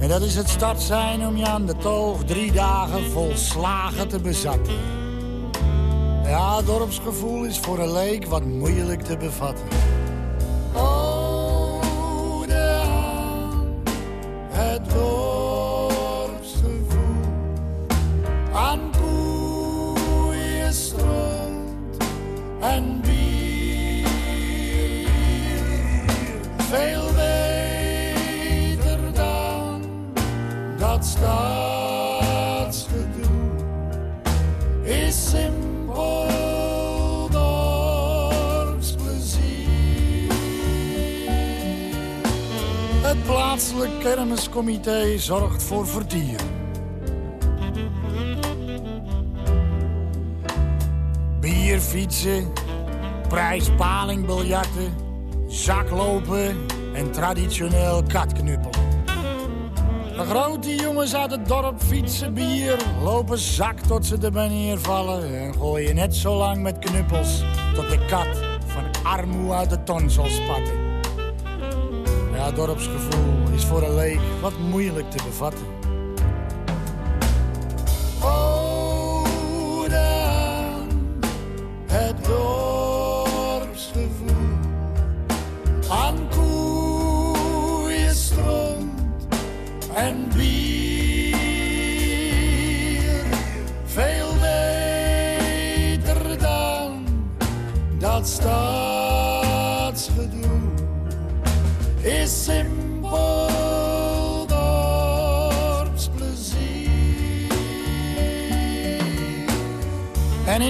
En dat is het startsein om je aan de toog drie dagen vol slagen te bezatten. Ja, dorpsgevoel is voor een leek wat moeilijk te bevatten. Staatsgedoe is simpel dorpsplezier. Het plaatselijk kermiscomité zorgt voor vertier. Bierfietsen, prijspalingbiljarten, zaklopen en traditioneel katknuppelen. De grote jongens uit het dorp fietsen bier, lopen zak tot ze erbij neervallen en gooien net zo lang met knuppels tot de kat van armoe uit de ton zal spatten. Ja, dorpsgevoel is voor een leek wat moeilijk te bevatten.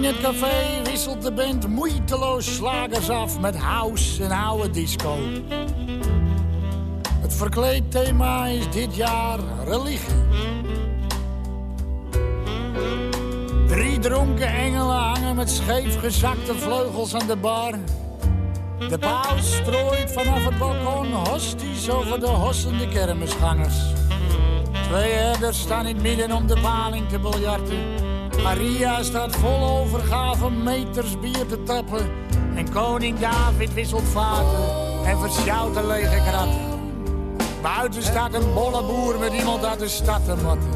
In het café wisselt de band moeiteloos slagers af met house en oude disco. Het verkleedthema is dit jaar religie. Drie dronken engelen hangen met scheef gezakte vleugels aan de bar. De paus strooit vanaf het balkon hosties over de hossende kermisgangers. Twee herders staan in het midden om de paling te biljarten. Maria staat vol overgave meters bier te tappen. En koning David wisselt vaten. en versjouwt een lege krat. Buiten staat een bolle boer met iemand uit de stad te matten.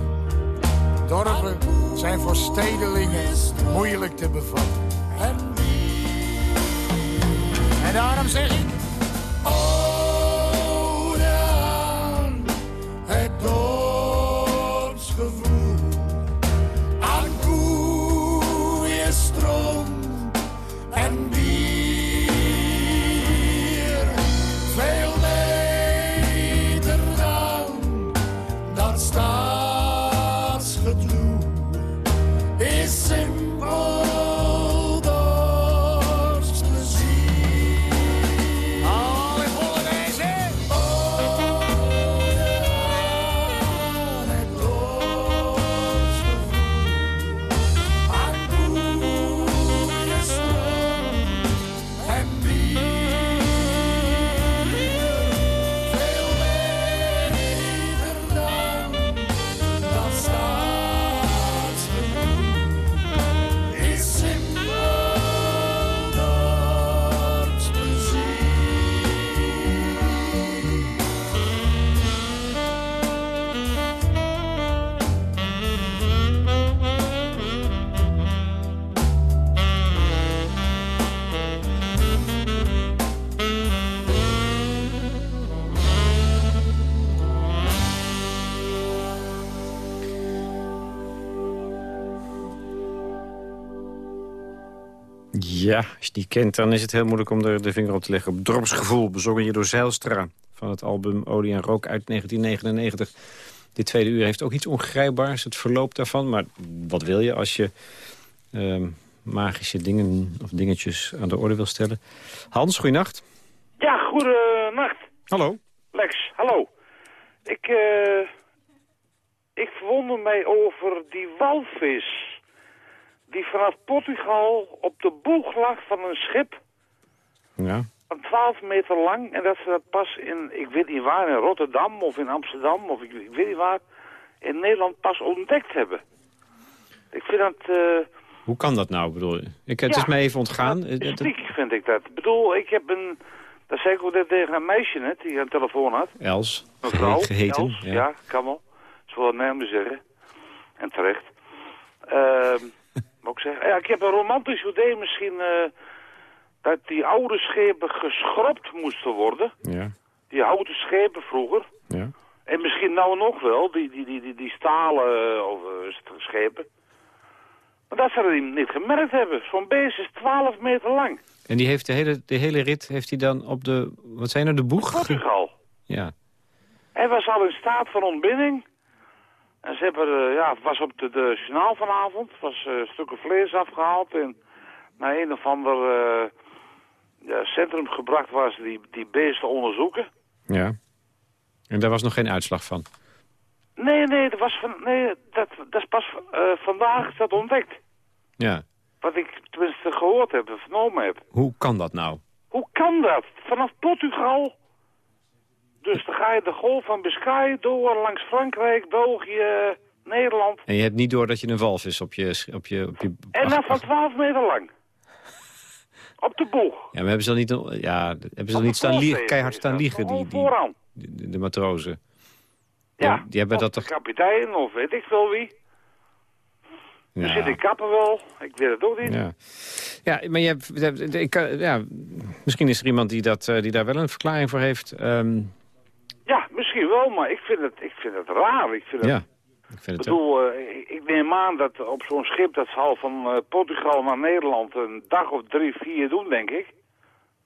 Dorpen zijn voor stedelingen moeilijk te bevatten. En daarom zeg ik... als je die kent, dan is het heel moeilijk om er de vinger op te leggen. Op Dorpsgevoel, bezongen hier door Zeilstra... van het album Olie en Rook uit 1999. Dit tweede uur heeft ook iets ongrijpbaars, het verloop daarvan. Maar wat wil je als je ehm, magische dingen of dingetjes aan de orde wil stellen? Hans, goeienacht. Ja, goedenacht. Hallo. Lex, hallo. Ik, eh ik verwonder mij over die walvis die vanaf Portugal op de boeg lag van een schip Ja. van 12 meter lang. En dat ze dat pas in, ik weet niet waar, in Rotterdam of in Amsterdam of ik, ik weet niet waar, in Nederland pas ontdekt hebben. Ik vind dat... eh Hoe kan dat nou, bedoel? Ik, het is mij even ontgaan. Mystiek vind ik dat. Ik bedoel, ik heb een... Dat zei ik ook net tegen een meisje net, die een telefoon had. Els, geheten. Els, ja. ja. kan wel. Dat is wel een naam te zeggen. En terecht. Ehm moet ik zeggen. Ja, ik heb een romantisch idee misschien... eh, dat die oude schepen geschropt moesten worden. Ja, Die houten schepen vroeger. ja. En misschien nou nog wel, die, die, die, die, die stalen eh, of, eh, schepen. Maar dat ze die niet gemerkt hebben. Zo'n beest is 12 meter lang. En die heeft de hele, de hele rit heeft hij dan op de... Wat zijn er, de boeg? Portugal. Ja. Hij was al in staat van ontbinding. En ze hebben, eh, ja, het was op de, de journaal vanavond. Het was eh, stukken vlees afgehaald en naar een of ander eh, ja, centrum gebracht waar ze die, die beesten onderzoeken. Ja. En daar was nog geen uitslag van? Nee, nee, dat, was van, nee, dat, dat is pas vandaag is dat ontdekt. Ja. Wat ik tenminste gehoord heb en vernomen heb. Hoe kan dat nou? Hoe kan dat? Vanaf Portugal. Dus dan ga je de golf van Biscay door langs Frankrijk, België, Nederland. En je hebt niet door dat je een walvis op je... Op je, op je En dan van 12 meter lang. Op de boeg. ja, maar hebben ze dan niet, ja, hebben ze dan niet staan liegen, keihard staan liegen, die, die, de, de matrozen? Ja, Die hebben dat de toch... kapitein of weet ik veel wie. Er Ja. zit in kappen wel. Ik weet het ook niet. Ja, ja maar je hebt, ik, ja, misschien is er iemand die, dat, eh, die daar wel een verklaring voor heeft. Misschien wel, maar ik vind het, ik vind het raar. Ik vind het, ja, ik vind ik het bedoel, eh, ik, ik neem aan dat op zo'n schip dat zal van eh, Portugal naar Nederland een dag of drie, vier doen, denk ik.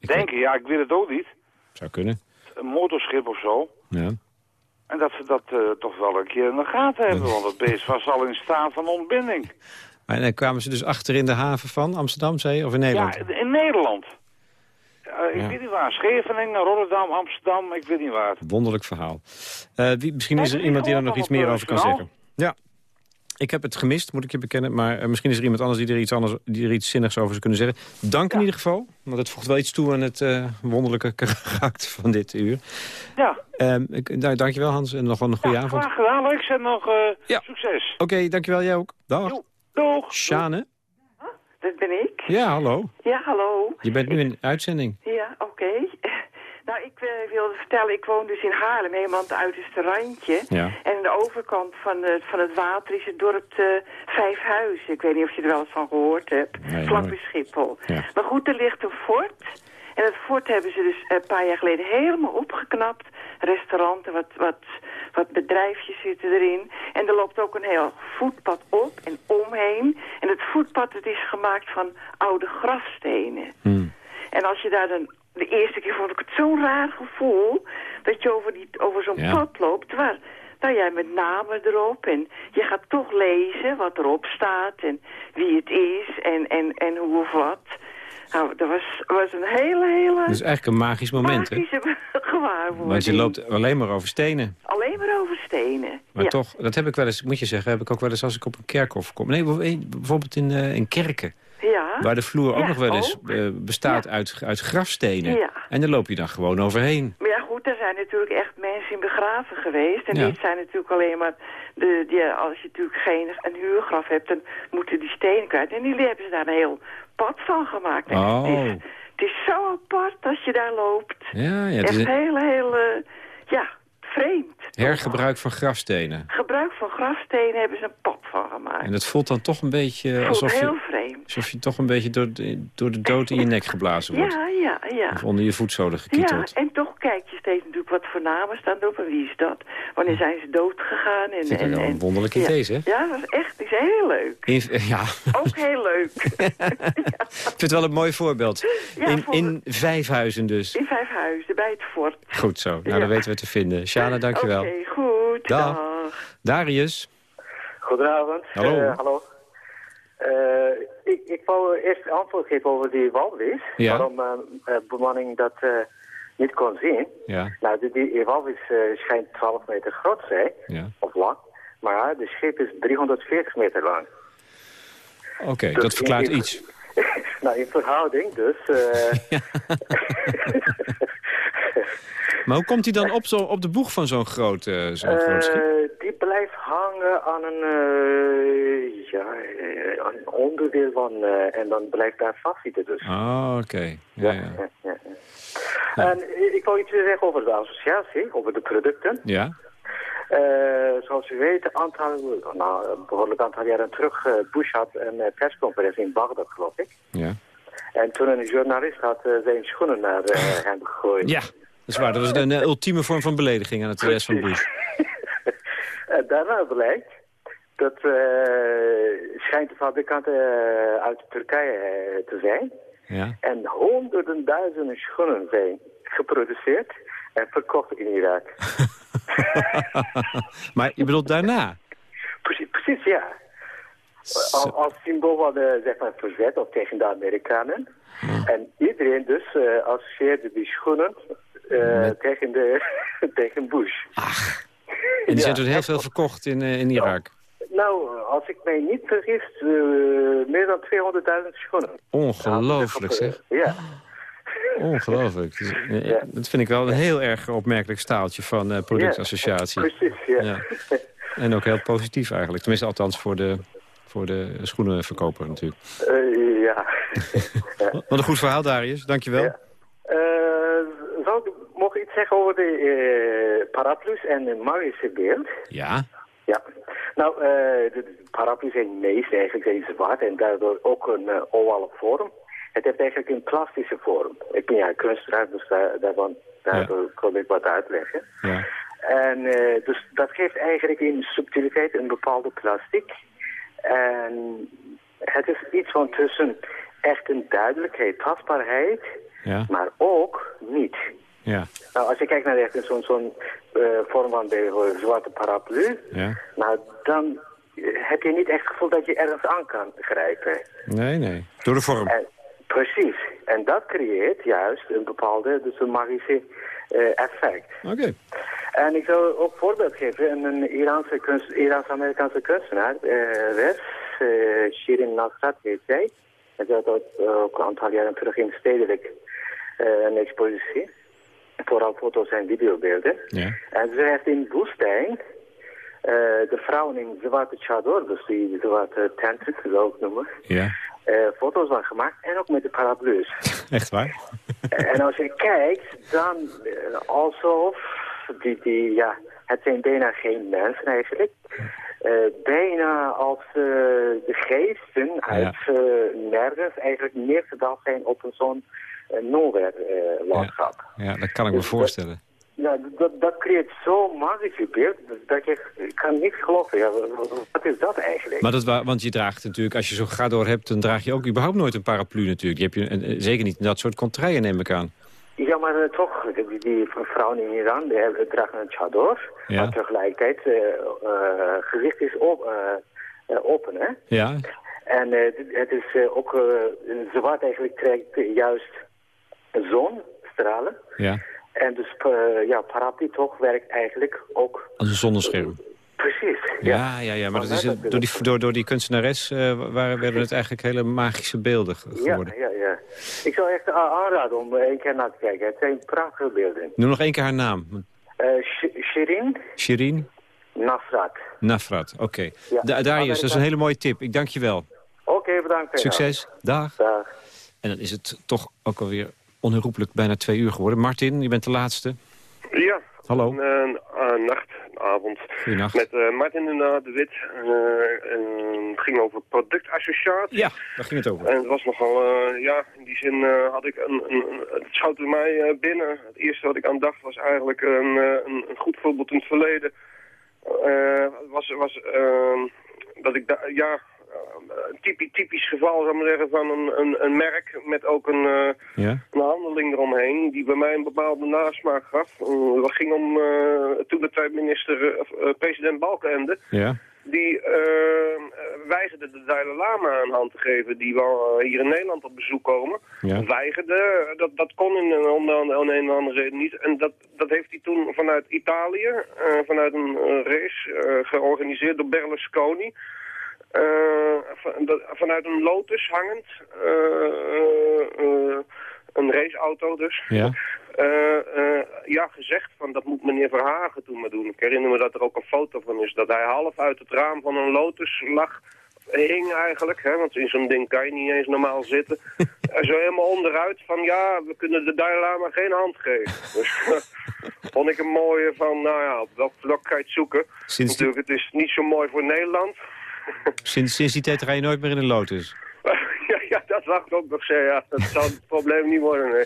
Denken, ja, ik weet het ook niet. Zou kunnen. Een motorschip of zo. Ja. En dat ze dat eh, toch wel een keer in de gaten hebben, want het beest was al in staat van ontbinding. Maar dan kwamen ze dus achter in de haven van Amsterdam, zei je? Of in Nederland? Ja, in Nederland. Eh, ik Ja. weet niet waar. Scheveningen, Rotterdam, Amsterdam, ik weet niet waar. Wonderlijk verhaal. Eh, wie, misschien is er iemand die gehoord nog iets meer het over kan zeggen. Ja. Ik heb het gemist, moet ik je bekennen. Maar eh, misschien is er iemand anders die er iets, anders, die er iets zinnigs over zou kunnen zeggen. Dank in ieder geval. Want het voegt wel iets toe aan het eh, wonderlijke karakter van dit uur. Ja. Ehm, ik, nou, dankjewel Hans en nog wel een goede avond. Graag gedaan, Lex, en nog eh, succes. Oké, dankjewel jij ook. Dag. Doeg. Sjane? Dat ben ik. Ja, hallo. Ja, hallo. Je bent nu in uitzending. Ja, oké. Nou, ik eh, wilde vertellen, ik woon dus in Haarlem, helemaal aan het uiterste randje. Ja. En aan de overkant van, de, van het water is het dorp uh, Vijfhuizen. Ik weet niet of je er wel eens van gehoord hebt. Nee, Vlak bij Schiphol. Ja. Maar goed, er ligt een fort. En het fort hebben ze dus een paar jaar geleden helemaal opgeknapt. Restauranten, wat, wat, wat bedrijfjes zitten erin. En er loopt ook een heel voetpad op en omheen. En het voetpad het is gemaakt van oude grafstenen. En als je daar dan... De eerste keer vond ik het zo'n raar gevoel... dat je over, die, over zo'n Ja. pad loopt... waar nou jij met namen erop en je gaat toch lezen wat erop staat... en wie het is en, en, en hoe of wat. Nou, dat was, was een hele, hele Dat is eigenlijk een magisch moment, hè? magische gewaarwording. Want je loopt alleen maar over stenen. Alleen maar over stenen. Maar ja. toch, dat heb ik wel eens, moet je zeggen, heb ik ook wel eens als ik op een kerkhof kom. Nee, bijvoorbeeld in, eh, in kerken. Ja. Waar de vloer ook Ja, nog wel eens eh, bestaat uit, uit grafstenen. Ja. En daar loop je dan gewoon overheen. Er zijn natuurlijk echt mensen in begraven geweest. En Ja. dit zijn natuurlijk alleen maar... De, die, als je natuurlijk geen een huurgraf hebt, dan moeten die stenen kwijt. En die hebben ze daar een heel pad van gemaakt. Oh. Het, is, het is zo apart als je daar loopt. Ja, ja het is echt een heel, heel... eh, ja, vreemd. hergebruik van grafstenen. Gebruik van grafstenen hebben ze een pad van gemaakt. En dat voelt dan toch een beetje alsof heel je, vreemd. alsof je toch een beetje door de, door de dood in je nek geblazen wordt. Ja, ja, ja. Of onder je voetzolen Ja, gekieteld. en toch kijk je steeds natuurlijk wat voor namen staan erop en wie is dat? Wanneer zijn ze dood gegaan? En, Vind ik en, wel een en- wonderlijk ja. idee, zeg. Ja, dat is echt is heel leuk. In- ja, Ook heel leuk. ik vind het wel een mooi voorbeeld. Ja, in, voor- in Vijfhuizen dus. In Vijfhuizen, bij het fort. Goed zo, nou Ja. dan weten we te vinden. Shana, dankjewel. Oké, goed. Dag. Dag. Darius. Goedenavond. Hallo. Eh, hallo. Eh, ik, ik wou eerst antwoord geven over die walvis. Ja. Waarom eh, eh, bemanning dat eh, niet kon zien. Ja, Nou, die, walvis eh, schijnt 12 meter groot te zijn, ja. of lang. Maar de schip is 340 meter lang. Oké, Dus dat verklaart in- iets. nou, in verhouding dus... eh, Maar hoe komt hij dan op, zo, op de boeg van zo'n groot, eh, schip? Eh, die blijft hangen aan een, eh, ja, eh, aan een onderdeel van... eh, en dan blijft daar vastzitten dus. Oh, oké. Ja, ja, ja. En ik wil iets zeggen over de associatie, over de producten. Ja? Eh, zoals u weet, een aantal, nou, een behoorlijk aantal jaren terug, eh, Bush had een eh, persconferentie in Bagdad, geloof ik. Ja. En toen een journalist had zijn schoenen naar hem gegooid. Ja, dat is waar. Dat was een ultieme vorm van belediging aan het rest van Bush. Daarna blijkt dat schijnt de fabrikant uit Turkije te zijn. Ja. En honderden duizenden schoenen zijn geproduceerd en verkocht in Irak. maar je bedoelt daarna? Precies, precies ja. Als, als symbool van de, zeg maar, verzet of tegen de Amerikanen. En iedereen dus eh, associeerde die schoenen eh, tegen, de, tegen Bush. En die Ja. zijn toen heel veel verkocht in, eh, in Irak. Nou, als ik mij niet vergis, eh, meer dan 200.000 schoenen. Ongelooflijk zeg. Ja. Ongelooflijk. Dus, eh, Dat vind ik wel een heel erg opmerkelijk staaltje van eh, productassociatie. Precies, ja. Ja. En ook heel positief eigenlijk. Tenminste, althans voor de, voor de schoenenverkoper natuurlijk. Eh, ja. Wat een goed verhaal, Darius. Dankjewel. Eh, zou ik nog iets zeggen over de eh, paraplu's en het magische beeld? Ja. Ja. Nou, eh, de, paraplu's zijn meest eigenlijk zijn zwart en daardoor ook een eh, ovale vorm. Het heeft eigenlijk een plastische vorm. Ik ben ja kunstenaar, dus daar, daarvan, daardoor kon ik wat uitleggen. Ja. En eh, dus dat geeft eigenlijk in subtiliteit een bepaalde plastic. En het is iets van tussen echt een duidelijkheid, tastbaarheid, Ja. maar ook niet. Ja. Nou, als je kijkt naar zo'n zo'n eh, vorm van de zwarte paraplu, Ja. nou dan eh, heb je niet echt het gevoel dat je ergens aan kan grijpen. Nee, nee. Door de vorm. En, precies. En dat creëert juist een bepaalde, dus een magische eh, effect. Oké. En ik zal ook een voorbeeld geven. Een- Een Iraanse kunst, Iraans-Amerikaanse kunstenaar, eh Wes, eh, Shirin Nasrat heet zij. En had ook, een aantal jaren terug in stedelijk een expositie. Vooral foto's en videobeelden. Ja. En ze heeft in woestijn eh, de vrouwen in zwarte chador, dus die zwarte tenten, zou ik noemen, Ja. eh, foto's van gemaakt. En ook met de paraplu's. Echt waar? en als je kijkt, dan eh, alsof die, die, ja, het zijn bijna geen mensen eigenlijk. Eh, bijna als eh, de geesten uit eh, nergens eigenlijk neergedaald zijn op een zo'n uh, nowhere-landschap. Ja, dat kan ik me voorstellen. Ja, dat, dat creëert zo'n magisch beeld dat je ik kan niet geloven. Ja, wat is dat eigenlijk? Maar dat, wa- want je draagt natuurlijk, als je zo ga door hebt... dan draag je ook überhaupt nooit een paraplu natuurlijk. Je, en, eh, zeker niet in dat soort contraien, neem ik aan. Ja, maar eh, toch, die, die vrouwen in Iran die hebben, dragen een chador. Ja. Maar tegelijkertijd, eh eh, gezicht is op, eh, eh, open, hè? Ja, En eh, het is eh, ook, eh, zwart eigenlijk trekt juist zonstralen. ja. En dus, eh, ja, paraplu toch werkt eigenlijk ook Als een zonnescherm. precies. Ja, ja, ja, maar dat is, door, die, door, door die kunstenares eh, waren, werden het eigenlijk hele magische beelden ge- Ja, geworden. ja, ja. Ik zou echt aanraden om één keer naar te kijken. Het zijn prachtige beelden. Noem nog één keer haar naam. Eh Sh- Shirin Shirin Nasrat. Nafrat, oké. Ja. Da- Darius, dat is een hele mooie tip. Ik dank je wel. Oké, bedankt. Succes. Dag. Dag. En dan is het toch ook alweer onherroepelijk bijna twee uur geworden. Martin, je bent de laatste. Ja. Hallo. Een eh, nacht, een avond. Goedenacht. Met eh, Martin inderdaad, de Wit. Eh, het ging over productassociatie. Ja, daar ging het over. En het was nogal, eh, ja, in die zin eh, had ik een, een, het schoot bij mij eh, binnen. Het eerste wat ik aan dacht was eigenlijk een, eh, een, een goed voorbeeld in het verleden. Eh, was, was eh, dat ik, ja, eh, een typisch, typisch geval, zou ik maar zeggen, van een, een, een merk met ook een, eh, Ja? een handeling eromheen die bij mij een bepaalde nasmaak gaf. Uh, dat ging om eh, toen de tijd minister, eh, eh, president Balkenende. Ja? Die eh, eh, weigerde de Dalai Lama een hand te geven die wel eh, hier in Nederland op bezoek komen. Ja. Weigerde, dat, dat kon in een, om een, of andere reden niet. En dat, dat heeft hij toen vanuit Italië, eh, vanuit een eh, race eh, georganiseerd door Berlusconi. Eh, vanuit een Lotus hangend, eh, eh, een raceauto dus. Ja? Ja, gezegd van dat moet meneer Verhagen toen maar doen. Ik herinner me dat er ook een foto van is. Dat hij half uit het raam van een Lotus lag. Hing eigenlijk, hè, want in zo'n ding kan je niet eens normaal zitten. En zo helemaal onderuit van ja, we kunnen de Dalai Lama geen hand geven. Dus vond ik een mooie van, nou ja, op welk vlak ga je het zoeken. Sinds Natuurlijk, het is niet zo mooi voor Nederland. Sinds, sinds die tijd rij je nooit meer in een Lotus. ja, ja, dat ik ook nog zeggen. Ja, dat zou het probleem niet worden. Nee.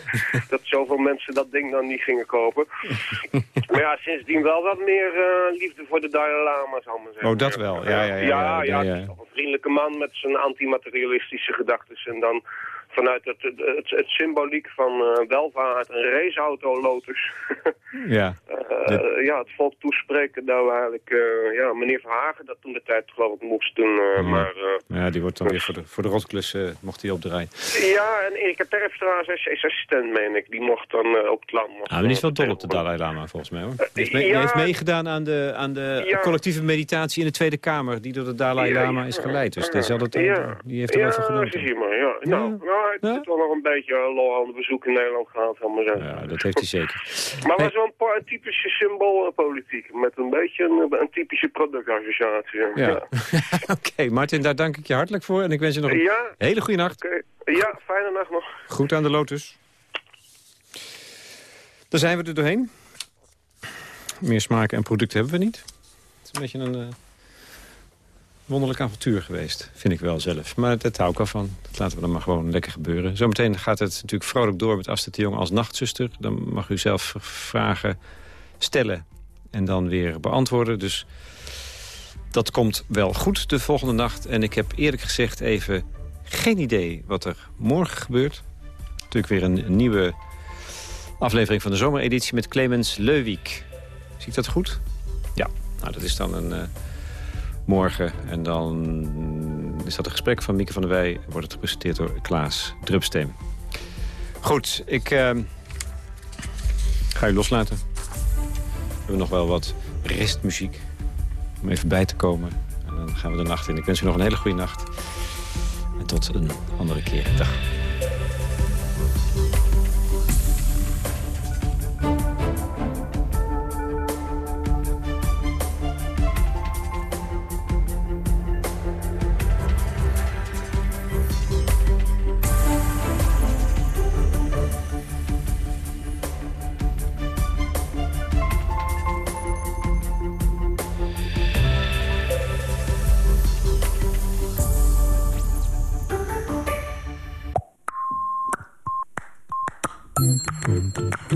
Dat zoveel mensen dat ding dan niet gingen kopen. maar ja, sindsdien wel wat meer eh, liefde voor de Dalai Lama, zal maar zeggen. Oh, dat wel. Ja, ja, ja. ja, ja, ja, het is toch een vriendelijke man met zijn antimaterialistische gedachten. En dan vanuit het, het, het, symboliek van eh, welvaart, een raceauto, Lotus. ja. Eh, ja, het volk toespreken, nou eigenlijk, eh, ja, meneer Verhagen dat toen de tijd geloof ik moest doen, eh, maar... Ja, die wordt dan weer voor de, voor de rotklussen, eh, mocht hij opdraaien. ja, en Erika Terpstra is, is assistent, meen ik. Die mocht dan ook het land... Ah, maar die is wel dol op de Dalai Lama, volgens mij, hoor. Die heeft, mee- die ja. heeft meegedaan aan de, aan de Ja. collectieve meditatie in de Tweede Kamer... die door de Dalai Ja, Lama ja. is geleid. Dus die, zal het, Ja. die heeft er ja, van genoten. zie je maar, ja. Nou, nou, het heeft wel nog een beetje lol aan de bezoek in Nederland gehad. Ja, dat heeft hij zeker. Maar was wel een, paar- een typische symboolpolitiek. Met een beetje een, een typische productassociatie. Ja. Oké, Martin, daar dank ik je hartelijk voor. En ik wens je nog een Ja. hele goede nacht. Ja, fijne nacht nog. Goed aan de Lotus. Daar zijn we er doorheen. Meer smaken en producten hebben we niet. Het is een beetje een eh, wonderlijk avontuur geweest, vind ik wel zelf. Maar dat hou ik al van. Dat laten we dan maar gewoon lekker gebeuren. Zometeen gaat het natuurlijk vrolijk door met Astrid Jong als nachtzuster. Dan mag u zelf vragen stellen en dan weer beantwoorden. Dus dat komt wel goed de volgende nacht. En ik heb eerlijk gezegd even geen idee wat er morgen gebeurt. Natuurlijk weer een, nieuwe aflevering van de zomereditie met Clemens Leuwijk. Zie ik dat goed? Ja, nou dat is dan een eh, morgen. En dan is dat een gesprek van Mieke van der Wij. Wordt het gepresenteerd door Klaas Drupsteen. Goed, ik eh, ga u loslaten. We hebben nog wel wat restmuziek om even bij te komen. En dan gaan we de nacht in. Ik wens u nog een hele goede nacht. En tot een andere keer. Dag.